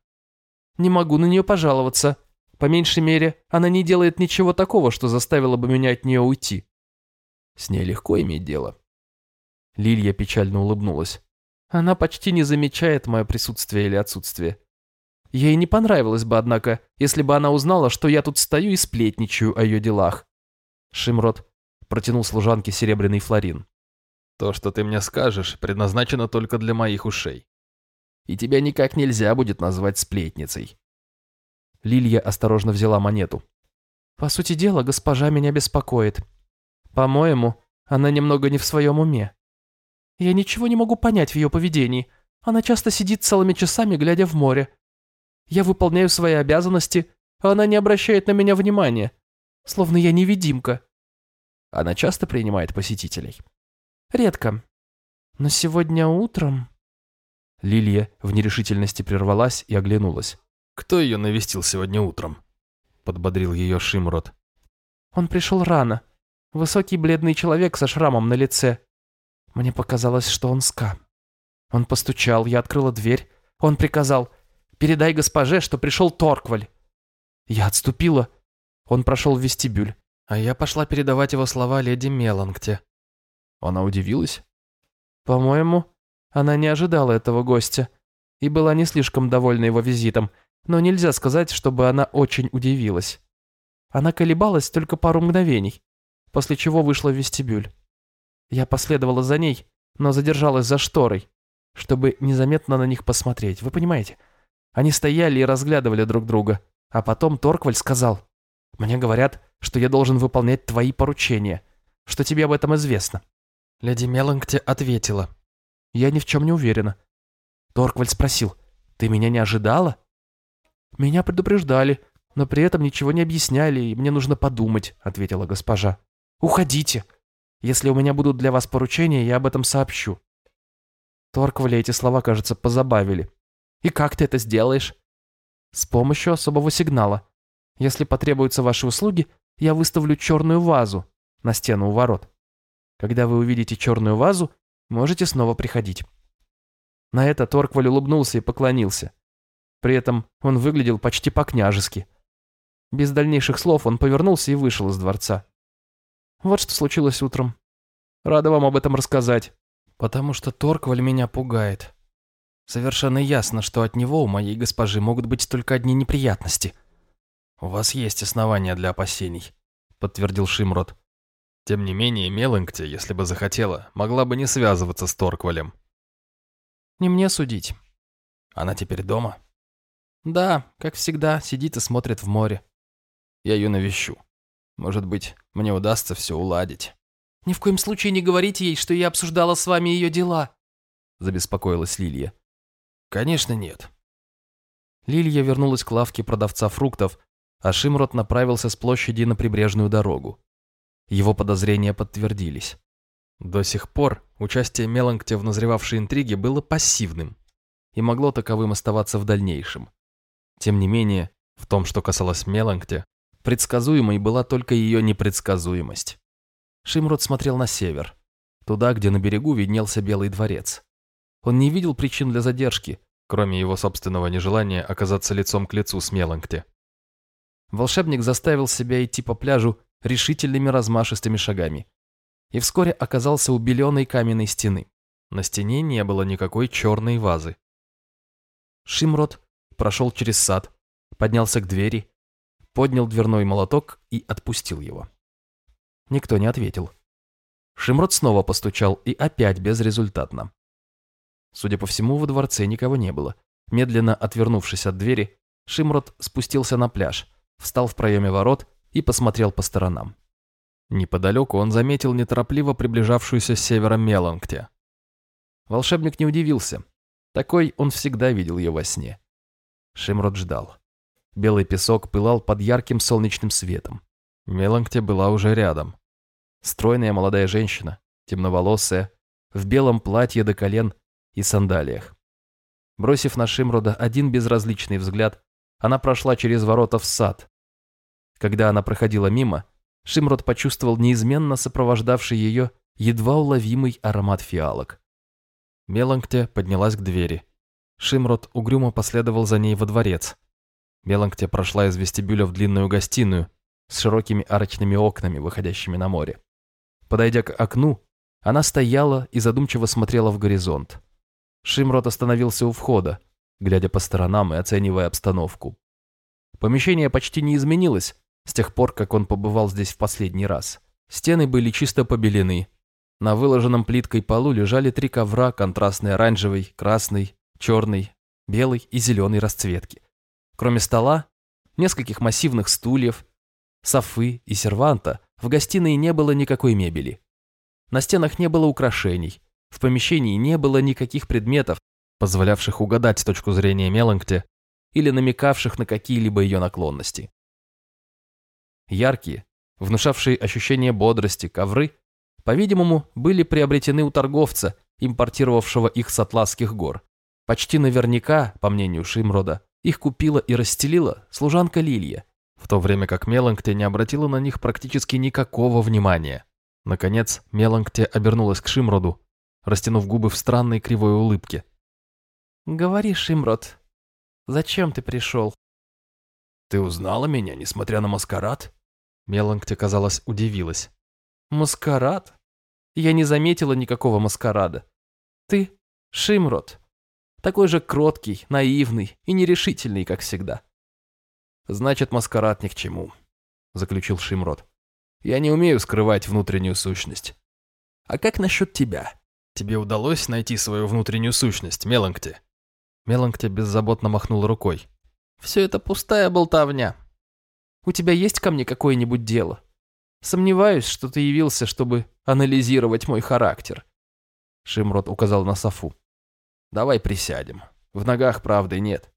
Не могу на нее пожаловаться. По меньшей мере, она не делает ничего такого, что заставило бы меня от нее уйти». «С ней легко иметь дело». Лилия печально улыбнулась. «Она почти не замечает мое присутствие или отсутствие. Ей не понравилось бы, однако, если бы она узнала, что я тут стою и сплетничаю о ее делах. Шимрот протянул служанке серебряный флорин. То, что ты мне скажешь, предназначено только для моих ушей. И тебя никак нельзя будет назвать сплетницей. Лилия осторожно взяла монету. По сути дела, госпожа меня беспокоит. По-моему, она немного не в своем уме. Я ничего не могу понять в ее поведении. Она часто сидит целыми часами, глядя в море, я выполняю свои обязанности, а она не обращает на меня внимания, словно я невидимка. Она часто принимает посетителей? Редко. Но сегодня утром... Лилия в нерешительности прервалась и оглянулась. «Кто ее навестил сегодня утром?» Подбодрил ее Шимрот. «Он пришел рано. Высокий бледный человек со шрамом на лице. Мне показалось, что он Ска. Он постучал, я открыла дверь. Он приказал Передай госпоже, что пришел Торкваль». Я отступила. Он прошел в вестибюль, а я пошла передавать его слова леди Меланкте. Она удивилась? По-моему, она не ожидала этого гостя и была не слишком довольна его визитом, но нельзя сказать, чтобы она очень удивилась. Она колебалась только пару мгновений, после чего вышла в вестибюль. Я последовала за ней, но задержалась за шторой, чтобы незаметно на них посмотреть, вы понимаете? Они стояли и разглядывали друг друга. А потом Торкваль сказал, «Мне говорят, что я должен выполнять твои поручения, что тебе об этом известно». Леди Меланкте ответила, «Я ни в чем не уверена». Торкваль спросил, «Ты меня не ожидала?» «Меня предупреждали, но при этом ничего не объясняли, и мне нужно подумать», — ответила госпожа. «Уходите. Если у меня будут для вас поручения, я об этом сообщу». Торкваля эти слова, кажется, позабавили. И как ты это сделаешь? С помощью особого сигнала. Если потребуются ваши услуги, я выставлю черную вазу на стену у ворот. Когда вы увидите черную вазу, можете снова приходить. На это Торкваль улыбнулся и поклонился. При этом он выглядел почти по-княжески. Без дальнейших слов он повернулся и вышел из дворца. Вот что случилось утром. Рада вам об этом рассказать. Потому что Торкваль меня пугает. Совершенно ясно, что от него у моей госпожи могут быть только одни неприятности. У вас есть основания для опасений, подтвердил Шимрот. Тем не менее, Меланкти, если бы захотела, могла бы не связываться с Торквалем. Не мне судить. Она теперь дома? Да, как всегда, сидит и смотрит в море. Я ее навещу. Может быть, мне удастся все уладить. Ни в коем случае не говорите ей, что я обсуждала с вами ее дела, забеспокоилась Лилия. Конечно, нет. Лилия вернулась к лавке продавца фруктов, а Шимрот направился с площади на прибрежную дорогу. Его подозрения подтвердились. До сих пор участие Меланкте в назревавшей интриге было пассивным и могло таковым оставаться в дальнейшем. Тем не менее, в том, что касалось Меланкте, предсказуемой была только ее непредсказуемость. Шимрот смотрел на север, туда, где на берегу виднелся Белый дворец. Он не видел причин для задержки, кроме его собственного нежелания оказаться лицом к лицу с Меланкте. Волшебник заставил себя идти по пляжу решительными размашистыми шагами и вскоре оказался у беленой каменной стены. На стене не было никакой черной вазы. Шимрот прошел через сад, поднялся к двери, поднял дверной молоток и отпустил его. Никто не ответил. Шимрот снова постучал и опять безрезультатно. Судя по всему, во дворце никого не было. Медленно отвернувшись от двери, Шимрот спустился на пляж, встал в проеме ворот и посмотрел по сторонам. Неподалеку он заметил неторопливо приближавшуюся с севера Меланкте. Волшебник не удивился. Такой он всегда видел ее во сне. Шимрот ждал. Белый песок пылал под ярким солнечным светом. Меланкте была уже рядом. Стройная молодая женщина, темноволосая, в белом платье до колен и сандалиях. Бросив на Шимрода один безразличный взгляд, она прошла через ворота в сад. Когда она проходила мимо, Шимрод почувствовал неизменно сопровождавший ее едва уловимый аромат фиалок. Меланкте поднялась к двери. Шимрод угрюмо последовал за ней во дворец. Меланкте прошла из вестибюля в длинную гостиную с широкими арочными окнами, выходящими на море. Подойдя к окну, она стояла и задумчиво смотрела в горизонт. Шимрот остановился у входа, глядя по сторонам и оценивая обстановку. Помещение почти не изменилось с тех пор, как он побывал здесь в последний раз. Стены были чисто побелены. На выложенном плиткой полу лежали три ковра контрастной оранжевой, красной, черной, белой и зеленой расцветки. Кроме стола, нескольких массивных стульев, софы и серванта, в гостиной не было никакой мебели. На стенах не было украшений, в помещении не было никаких предметов, позволявших угадать точку зрения Меланкте или намекавших на какие-либо ее наклонности. Яркие, внушавшие ощущение бодрости ковры, по-видимому, были приобретены у торговца, импортировавшего их с Атласских гор. Почти наверняка, по мнению Шимрода, их купила и расстелила служанка Лилия, в то время как Меланкте не обратила на них практически никакого внимания. Наконец, Меланкте обернулась к Шимроду растянув губы в странной кривой улыбке. «Говори, Шимрот, зачем ты пришел?» «Ты узнала меня, несмотря на маскарад?» Меланкте, казалось, удивилась. «Маскарад? Я не заметила никакого маскарада. Ты, Шимрот, такой же кроткий, наивный и нерешительный, как всегда». «Значит, маскарад ни к чему», — заключил Шимрот. «Я не умею скрывать внутреннюю сущность. А как насчет тебя? Тебе удалось найти свою внутреннюю сущность, Меланкти?» Меланкти беззаботно махнул рукой. «Все это пустая болтовня. У тебя есть ко мне какое-нибудь дело? Сомневаюсь, что ты явился, чтобы анализировать мой характер». Шимрот указал на Софу. «Давай присядем. В ногах правды нет».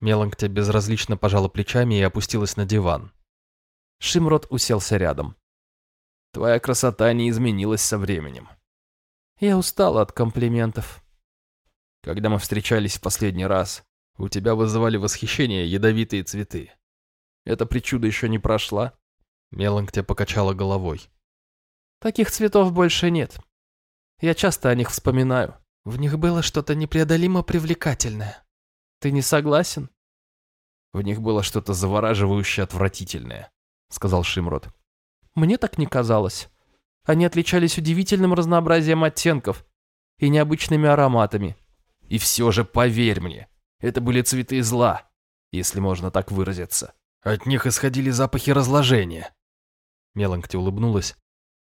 Меланкти безразлично пожала плечами и опустилась на диван. Шимрот уселся рядом. «Твоя красота не изменилась со временем. Я устала от комплиментов. Когда мы встречались в последний раз, у тебя вызывали восхищение ядовитые цветы. Эта причуда еще не прошла?» Меланктя покачала головой. Таких цветов больше нет. Я часто о них вспоминаю. В них было что-то непреодолимо привлекательное. Ты не согласен? В них было что-то завораживающее отвратительное, сказал Шимрот. Мне так не казалось. Они отличались удивительным разнообразием оттенков и необычными ароматами. И все же, поверь мне, это были цветы зла, если можно так выразиться. От них исходили запахи разложения. Меланкти улыбнулась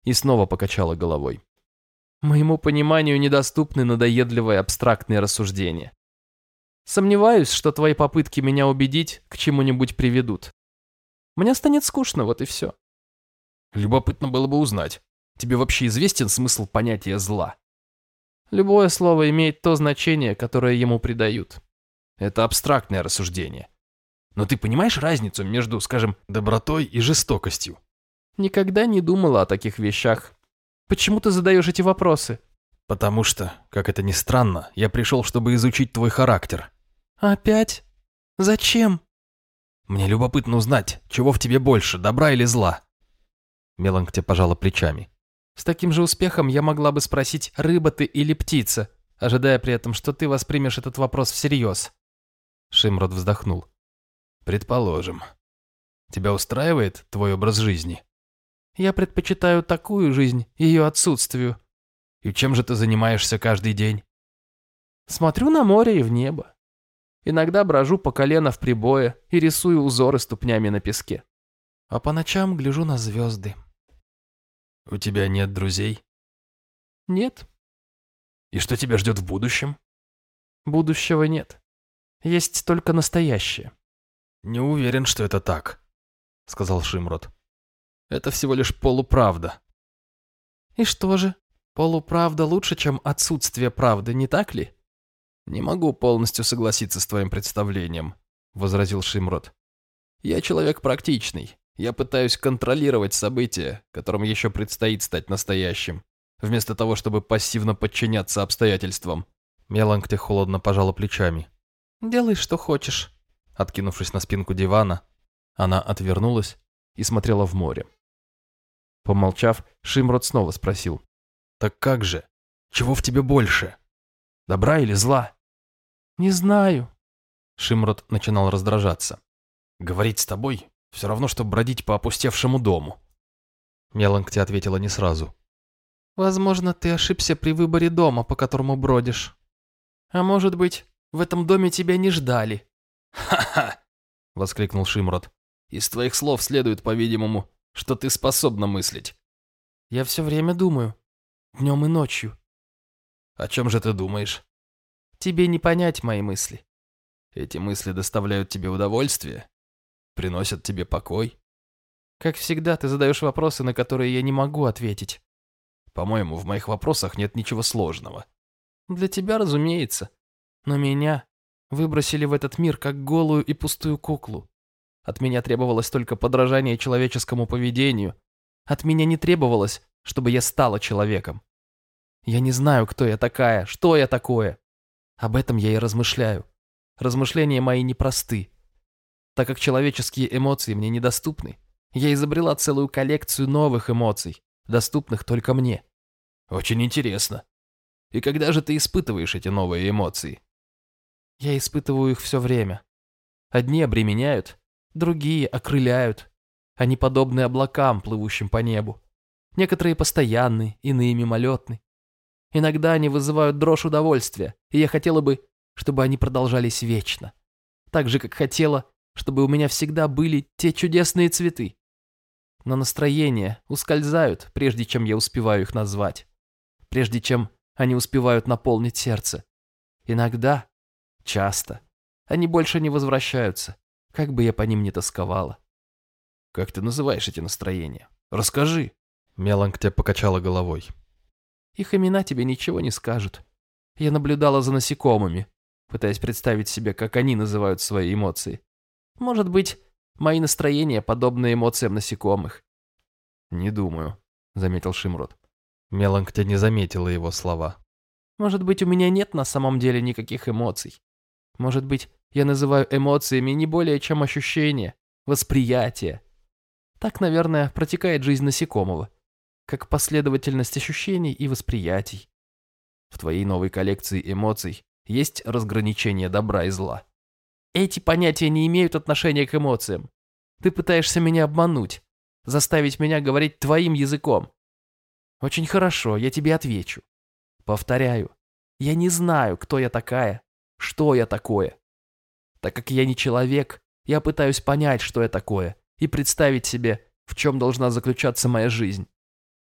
и снова покачала головой. Моему пониманию недоступны надоедливые абстрактные рассуждения. Сомневаюсь, что твои попытки меня убедить к чему-нибудь приведут. Мне станет скучно, вот и все. Любопытно было бы узнать, тебе вообще известен смысл понятия зла? Любое слово имеет то значение, которое ему придают. Это абстрактное рассуждение. Но ты понимаешь разницу между, скажем, добротой и жестокостью? Никогда не думала о таких вещах. Почему ты задаешь эти вопросы? Потому что, как это ни странно, я пришел, чтобы изучить твой характер. Опять? Зачем? Мне любопытно узнать, чего в тебе больше, добра или зла. Меланктя пожала плечами. С таким же успехом я могла бы спросить, рыба ты или птица, ожидая при этом, что ты воспримешь этот вопрос всерьез. Шимрод вздохнул. Предположим. Тебя устраивает твой образ жизни? Я предпочитаю такую жизнь ее отсутствию. И чем же ты занимаешься каждый день? Смотрю на море и в небо. Иногда брожу по колено в прибое и рисую узоры ступнями на песке. А по ночам гляжу на звезды. У тебя нет друзей? Нет. И что тебя ждет в будущем? Будущего нет. Есть только настоящее. Не уверен, что это так, сказал Шимрот. Это всего лишь полуправда. И что же? Полуправда лучше, чем отсутствие правды, не так ли? Не могу полностью согласиться с твоим представлением, возразил Шимрот. Я человек практичный. Я пытаюсь контролировать события, которым еще предстоит стать настоящим, вместо того, чтобы пассивно подчиняться обстоятельствам. Меланкте холодно пожала плечами. «Делай, что хочешь». Откинувшись на спинку дивана, она отвернулась и смотрела в море. Помолчав, Шимрот снова спросил. «Так как же? Чего в тебе больше? Добра или зла?» «Не знаю». Шимрот начинал раздражаться. «Говорить с тобой все равно, что бродить по опустевшему дому». Меланкти ответила не сразу. «Возможно, ты ошибся при выборе дома, по которому бродишь. А может быть, в этом доме тебя не ждали». «Ха-ха!» — воскликнул Шимрот. «Из твоих слов следует, по-видимому, что ты способна мыслить. Я все время думаю. Днем и ночью. О чем же ты думаешь? Тебе не понять мои мысли. Эти мысли доставляют тебе удовольствие? Приносят тебе покой? Как всегда, ты задаешь вопросы, на которые я не могу ответить. По-моему, в моих вопросах нет ничего сложного. Для тебя, разумеется. Но меня выбросили в этот мир как голую и пустую куклу. От меня требовалось только подражание человеческому поведению. От меня не требовалось, чтобы я стала человеком. Я не знаю, кто я такая, что я такое. Об этом я и размышляю. Размышления мои непросты. Так как человеческие эмоции мне недоступны, я изобрела целую коллекцию новых эмоций, доступных только мне. Очень интересно. И когда же ты испытываешь эти новые эмоции? Я испытываю их все время. Одни обременяют, Другие окрыляют. Они подобны облакам, плывущим по небу. Некоторые постоянны, иные мимолетны. Иногда они вызывают дрожь удовольствия, и я хотела бы, чтобы они продолжались вечно. Так же, как хотела, чтобы у меня всегда были те чудесные цветы. Но настроения ускользают, прежде чем я успеваю их назвать. Прежде чем они успевают наполнить сердце. Иногда, часто, они больше не возвращаются. Как бы я по ним не тосковала. Как ты называешь эти настроения? Расскажи. Меланктя покачала головой. Их имена тебе ничего не скажут. Я наблюдала за насекомыми, пытаясь представить себе, как они называют свои эмоции. Может быть, мои настроения подобны эмоциям насекомых. Не думаю, заметил Шимрот. Меланктя не заметила его слова. Может быть, у меня нет на самом деле никаких эмоций. Может быть, я называю эмоциями не более чем ощущения, восприятие. Так, наверное, протекает жизнь насекомого, как последовательность ощущений и восприятий. В твоей новой коллекции эмоций есть разграничение добра и зла. Эти понятия не имеют отношения к эмоциям. Ты пытаешься меня обмануть, заставить меня говорить твоим языком. Очень хорошо, я тебе отвечу. Повторяю, я не знаю, кто я такая, что я такое. Так как я не человек, я пытаюсь понять, что я такое, и представить себе, в чем должна заключаться моя жизнь.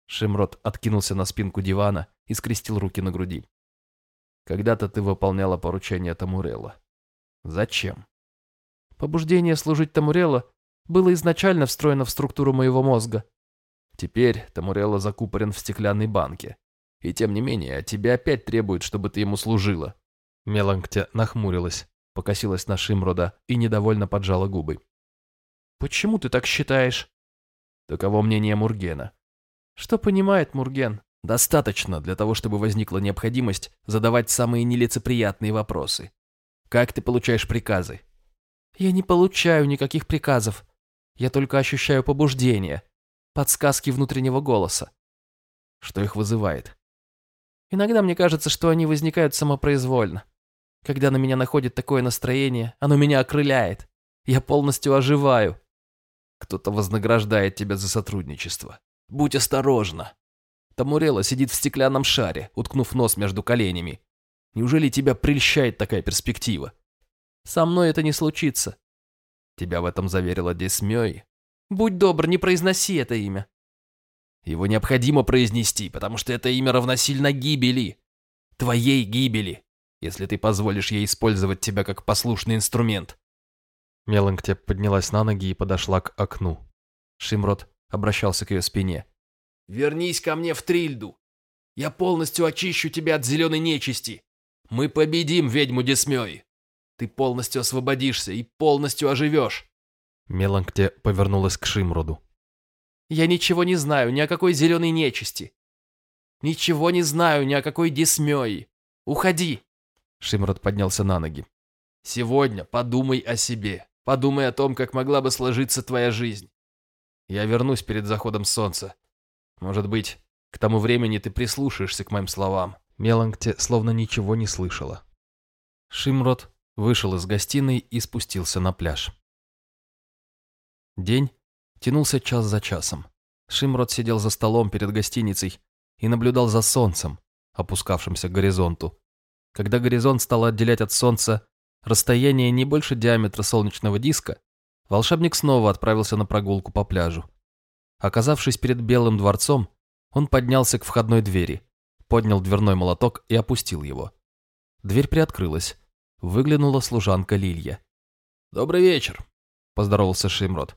Шимрот откинулся на спинку дивана и скрестил руки на груди. Когда-то ты выполняла поручение Тамурелла. Зачем? Побуждение служить Тамурелла было изначально встроено в структуру моего мозга. Теперь Тамурелла закупорен в стеклянной банке. И тем не менее, тебя опять требуют, чтобы ты ему служила. Меланктя нахмурилась, покосилась на Шимрода и недовольно поджала губы. «Почему ты так считаешь?» Таково мнение Мургена. Что понимает Мурген? Достаточно для того, чтобы возникла необходимость задавать самые нелицеприятные вопросы. Как ты получаешь приказы? Я не получаю никаких приказов. Я только ощущаю побуждение, подсказки внутреннего голоса. Что их вызывает? Иногда мне кажется, что они возникают самопроизвольно. Когда на меня находит такое настроение, оно меня окрыляет. Я полностью оживаю. Кто-то вознаграждает тебя за сотрудничество. Будь осторожна. Тамурела сидит в стеклянном шаре, уткнув нос между коленями. Неужели тебя прельщает такая перспектива? Со мной это не случится. Тебя в этом заверила Десмёй. Будь добр, не произноси это имя. Его необходимо произнести, потому что это имя равносильно гибели. Твоей гибели, если ты позволишь ей использовать тебя как послушный инструмент. Меланктеп поднялась на ноги и подошла к окну. Шимрот обращался к ее спине. «Вернись ко мне в Трильду. Я полностью очищу тебя от зеленой нечисти. Мы победим ведьму Десмёй. Ты полностью освободишься и полностью оживешь». Меланкте повернулась к Шимроду. «Я ничего не знаю ни о какой зеленой нечисти. Ничего не знаю ни о какой Десмёи. Уходи!» Шимрод поднялся на ноги. «Сегодня подумай о себе. Подумай о том, как могла бы сложиться твоя жизнь. Я вернусь перед заходом солнца. Может быть, к тому времени ты прислушаешься к моим словам. Меланкте словно ничего не слышала. Шимрот вышел из гостиной и спустился на пляж. День тянулся час за часом. Шимрот сидел за столом перед гостиницей и наблюдал за солнцем, опускавшимся к горизонту. Когда горизонт стал отделять от солнца расстояние не больше диаметра солнечного диска, волшебник снова отправился на прогулку по пляжу. Оказавшись перед Белым дворцом, он поднялся к входной двери, поднял дверной молоток и опустил его. Дверь приоткрылась. Выглянула служанка Лилья. «Добрый вечер», — поздоровался Шимрот.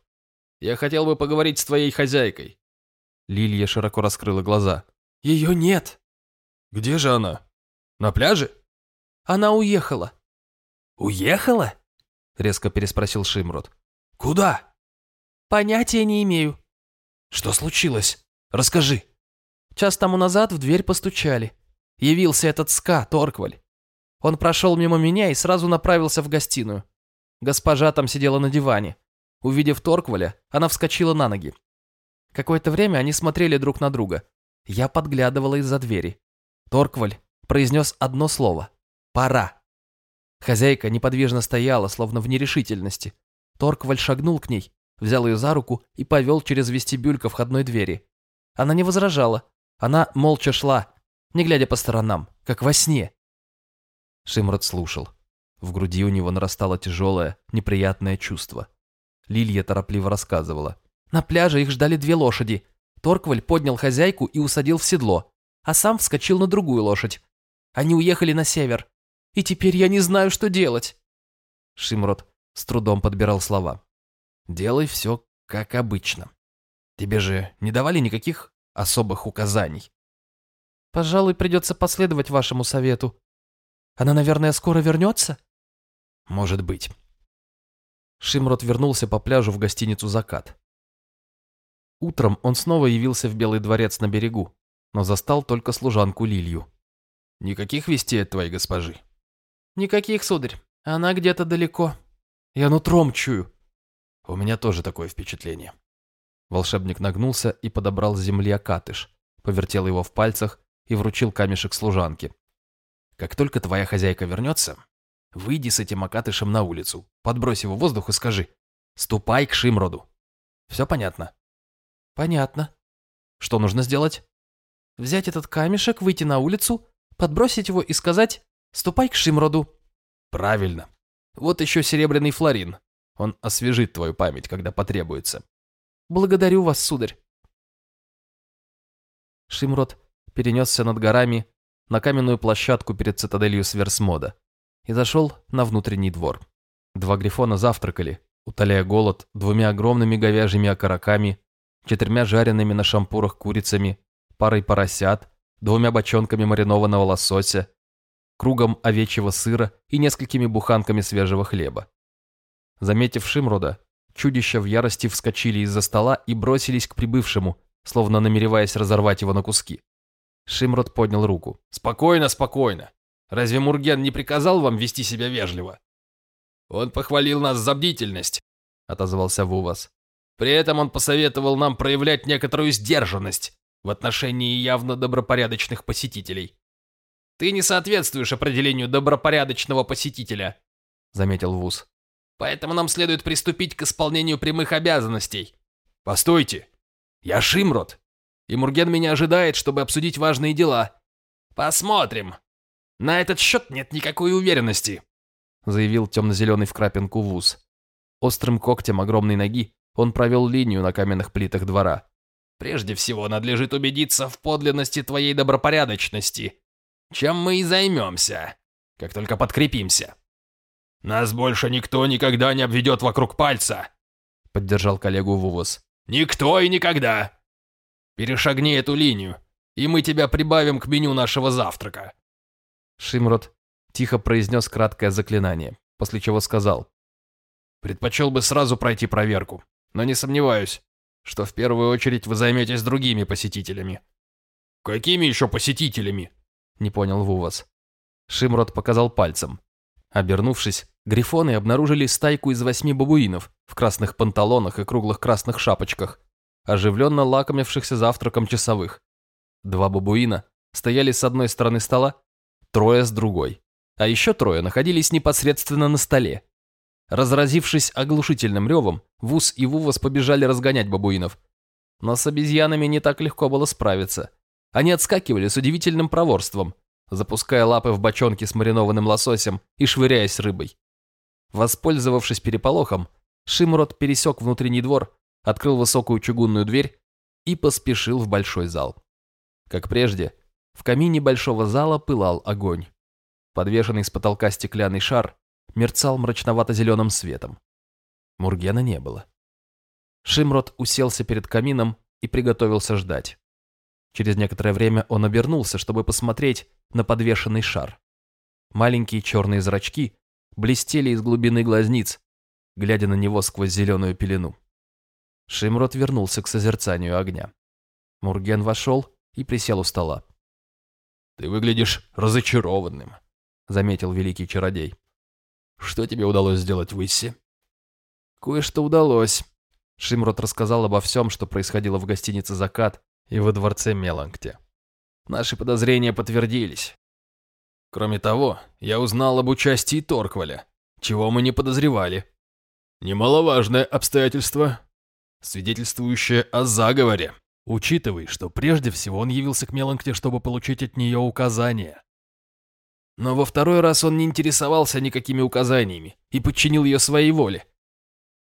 «Я хотел бы поговорить с твоей хозяйкой». Лилья широко раскрыла глаза. «Ее нет». «Где же она? На пляже?» «Она уехала». «Уехала?» — резко переспросил Шимрот. «Куда?» «Понятия не имею». «Что случилось? Расскажи». Час тому назад в дверь постучали. Явился этот ска, Торкваль. Он прошел мимо меня и сразу направился в гостиную. Госпожа там сидела на диване. Увидев Торкваля, она вскочила на ноги. Какое-то время они смотрели друг на друга. Я подглядывала из-за двери. Торкваль произнес одно слово. «Пора». Хозяйка неподвижно стояла, словно в нерешительности. Торкваль шагнул к ней, взял ее за руку и повел через вестибюль ко входной двери. Она не возражала. Она молча шла, не глядя по сторонам, как во сне. Шимрот слушал. В груди у него нарастало тяжелое, неприятное чувство. Лилия торопливо рассказывала. На пляже их ждали две лошади. Торкваль поднял хозяйку и усадил в седло, а сам вскочил на другую лошадь. Они уехали на север. И теперь я не знаю, что делать. Шимрот с трудом подбирал слова. Делай все как обычно. Тебе же не давали никаких особых указаний. Пожалуй, придется последовать вашему совету. Она, наверное, скоро вернется? Может быть. Шимрот вернулся по пляжу в гостиницу «Закат». Утром он снова явился в Белый дворец на берегу, но застал только служанку Лилью. Никаких вестей от твоей госпожи? Никаких, сударь. Она где-то далеко. Я нутром чую. У меня тоже такое впечатление. Волшебник нагнулся и подобрал с земли окатыш, повертел его в пальцах и вручил камешек служанке. Как только твоя хозяйка вернется, выйди с этим окатышем на улицу, подбрось его в воздух и скажи «Ступай к Шимроду». Все понятно? Понятно. Что нужно сделать? Взять этот камешек, выйти на улицу, подбросить его и сказать «Ступай к Шимроду». Правильно. Вот еще серебряный флорин. Он освежит твою память, когда потребуется. Благодарю вас, сударь. Шимрод перенесся над горами на каменную площадку перед цитаделью Сверсмода и зашел на внутренний двор. Два грифона завтракали, утоляя голод двумя огромными говяжьими окороками, четырьмя жареными на шампурах курицами, парой поросят, двумя бочонками маринованного лосося, кругом овечьего сыра и несколькими буханками свежего хлеба. Заметив Шимрода, чудища в ярости вскочили из-за стола и бросились к прибывшему, словно намереваясь разорвать его на куски. Шимрод поднял руку. «Спокойно, спокойно. Разве Мурген не приказал вам вести себя вежливо?» «Он похвалил нас за бдительность», — отозвался Вувас. «При этом он посоветовал нам проявлять некоторую сдержанность в отношении явно добропорядочных посетителей». «Ты не соответствуешь определению добропорядочного посетителя», — заметил Вуз. «Поэтому нам следует приступить к исполнению прямых обязанностей». «Постойте! Я Шимрод, и Мурген меня ожидает, чтобы обсудить важные дела. Посмотрим. На этот счет нет никакой уверенности», — заявил темно-зеленый в крапинку Вуз. Острым когтем огромной ноги он провел линию на каменных плитах двора. «Прежде всего надлежит убедиться в подлинности твоей добропорядочности, чем мы и займемся, как только подкрепимся». «Нас больше никто никогда не обведет вокруг пальца», — поддержал коллегу Вувос. «Никто и никогда. Перешагни эту линию, и мы тебя прибавим к меню нашего завтрака». Шимрот тихо произнес краткое заклинание, после чего сказал. «Предпочел бы сразу пройти проверку, но не сомневаюсь, что в первую очередь вы займетесь другими посетителями». «Какими еще посетителями?» — не понял Вувас. Шимрот показал пальцем. Обернувшись, грифоны обнаружили стайку из восьми бабуинов в красных панталонах и круглых красных шапочках, оживленно лакомившихся завтраком часовых. Два бабуина стояли с одной стороны стола, трое с другой, а еще трое находились непосредственно на столе. Разразившись оглушительным ревом, Вуз и Вувас побежали разгонять бабуинов. Но с обезьянами не так легко было справиться. Они отскакивали с удивительным проворством, запуская лапы в бочонки с маринованным лососем и швыряясь рыбой. Воспользовавшись переполохом, Шимрот пересек внутренний двор открыл высокую чугунную дверь и поспешил в большой зал. Как прежде, в камине большого зала пылал огонь. Подвешенный с потолка стеклянный шар мерцал мрачновато-зеленым светом. Мургена не было. Шимрот уселся перед камином и приготовился ждать. Через некоторое время он обернулся, чтобы посмотреть на подвешенный шар. Маленькие черные зрачки блестели из глубины глазниц, глядя на него сквозь зеленую пелену. Шимрот вернулся к созерцанию огня. Мурген вошел и присел у стола. «Ты выглядишь разочарованным», — заметил великий чародей. «Что тебе удалось сделать в Иссе?» «Кое-что удалось», — Шимрот рассказал обо всем, что происходило в гостинице «Закат» и во дворце Меланкте. Наши подозрения подтвердились. Кроме того, я узнал об участии Торкваля, чего мы не подозревали. Немаловажное обстоятельство, свидетельствующее о заговоре. Учитывай, что прежде всего он явился к Меланкте, чтобы получить от нее указания. Но во второй раз он не интересовался никакими указаниями и подчинил ее своей воле.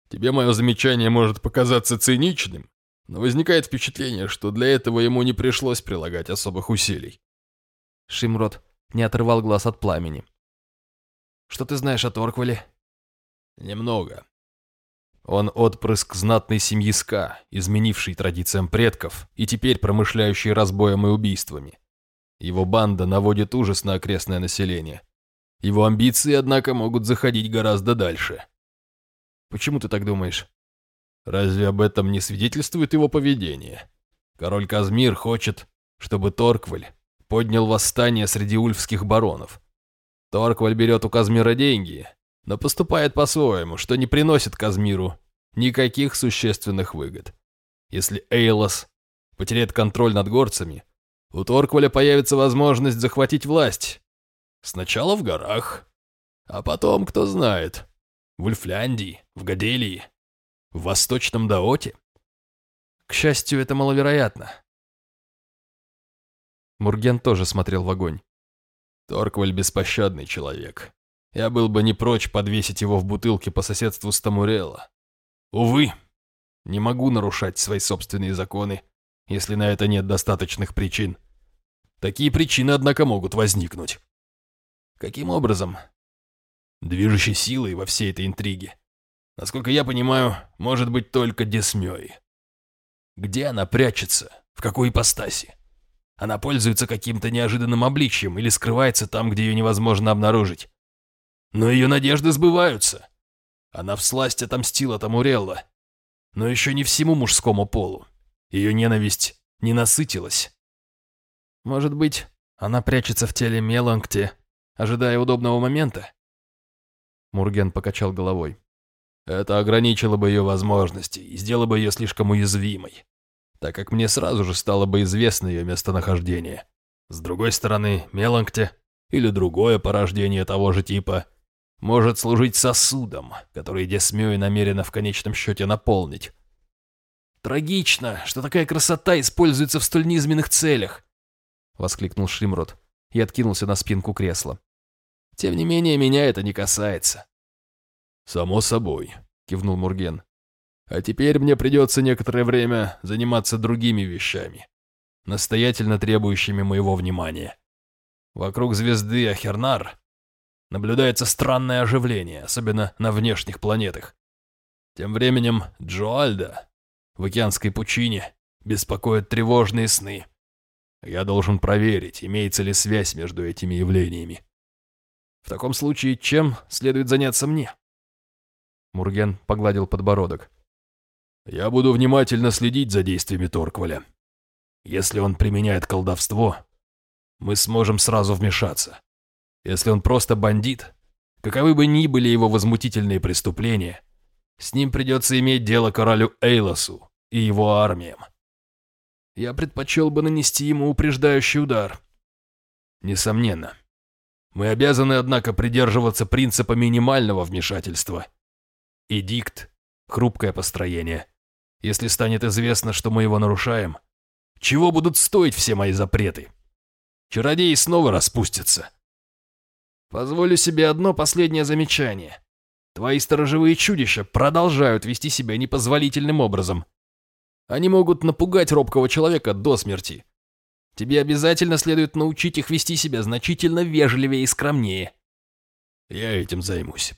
Тебе мое замечание может показаться циничным, но возникает впечатление, что для этого ему не пришлось прилагать особых усилий. Шимрот не отрывал глаз от пламени. «Что ты знаешь о Торквале?» «Немного. Он отпрыск знатной семьи Ска, изменивший традициям предков и теперь промышляющий разбоем и убийствами. Его банда наводит ужас на окрестное население. Его амбиции, однако, могут заходить гораздо дальше. Почему ты так думаешь? Разве об этом не свидетельствует его поведение? Король Казмир хочет, чтобы Торкваль поднял восстание среди ульфских баронов. Торкваль берет у Казмира деньги, но поступает по-своему, что не приносит Казмиру никаких существенных выгод. Если Эйлос потеряет контроль над горцами, у Торкваля появится возможность захватить власть. Сначала в горах, а потом, кто знает, в Ульфляндии, в Гаделии, в Восточном Даоте. К счастью, это маловероятно. Мурген тоже смотрел в огонь. Торкваль беспощадный человек. Я был бы не прочь подвесить его в бутылке по соседству с Тамурелло. Увы, не могу нарушать свои собственные законы, если на это нет достаточных причин. Такие причины, однако, могут возникнуть. Каким образом? Движущей силой во всей этой интриге, насколько я понимаю, может быть только Десмёй. Где она прячется? В какой ипостаси? Она пользуется каким-то неожиданным обличьем или скрывается там, где ее невозможно обнаружить. Но ее надежды сбываются. Она всласть отомстила Тамурелла. Но еще не всему мужскому полу. Ее ненависть не насытилась. Может быть, она прячется в теле Меланкте, ожидая удобного момента? Мурген покачал головой. Это ограничило бы ее возможности и сделало бы ее слишком уязвимой так как мне сразу же стало бы известно ее местонахождение. С другой стороны, Меланкте или другое порождение того же типа может служить сосудом, который Десмёй намерена в конечном счете наполнить. «Трагично, что такая красота используется в столь низменных целях!» — воскликнул Шримрот и откинулся на спинку кресла. «Тем не менее, меня это не касается». «Само собой», — кивнул Мурген. А теперь мне придется некоторое время заниматься другими вещами, настоятельно требующими моего внимания. Вокруг звезды Ахернар наблюдается странное оживление, особенно на внешних планетах. Тем временем Джоальда в океанской пучине беспокоят тревожные сны. Я должен проверить, имеется ли связь между этими явлениями. В таком случае, чем следует заняться мне? Мурген погладил подбородок. Я буду внимательно следить за действиями Торкваля. Если он применяет колдовство, мы сможем сразу вмешаться. Если он просто бандит, каковы бы ни были его возмутительные преступления, с ним придется иметь дело королю Эйлосу и его армиям. Я предпочел бы нанести ему упреждающий удар. Несомненно. Мы обязаны, однако, придерживаться принципа минимального вмешательства. Эдикт – хрупкое построение – если станет известно, что мы его нарушаем? Чего будут стоить все мои запреты? Чародеи снова распустятся. Позволю себе одно последнее замечание. Твои сторожевые чудища продолжают вести себя непозволительным образом. Они могут напугать робкого человека до смерти. Тебе обязательно следует научить их вести себя значительно вежливее и скромнее. Я этим займусь.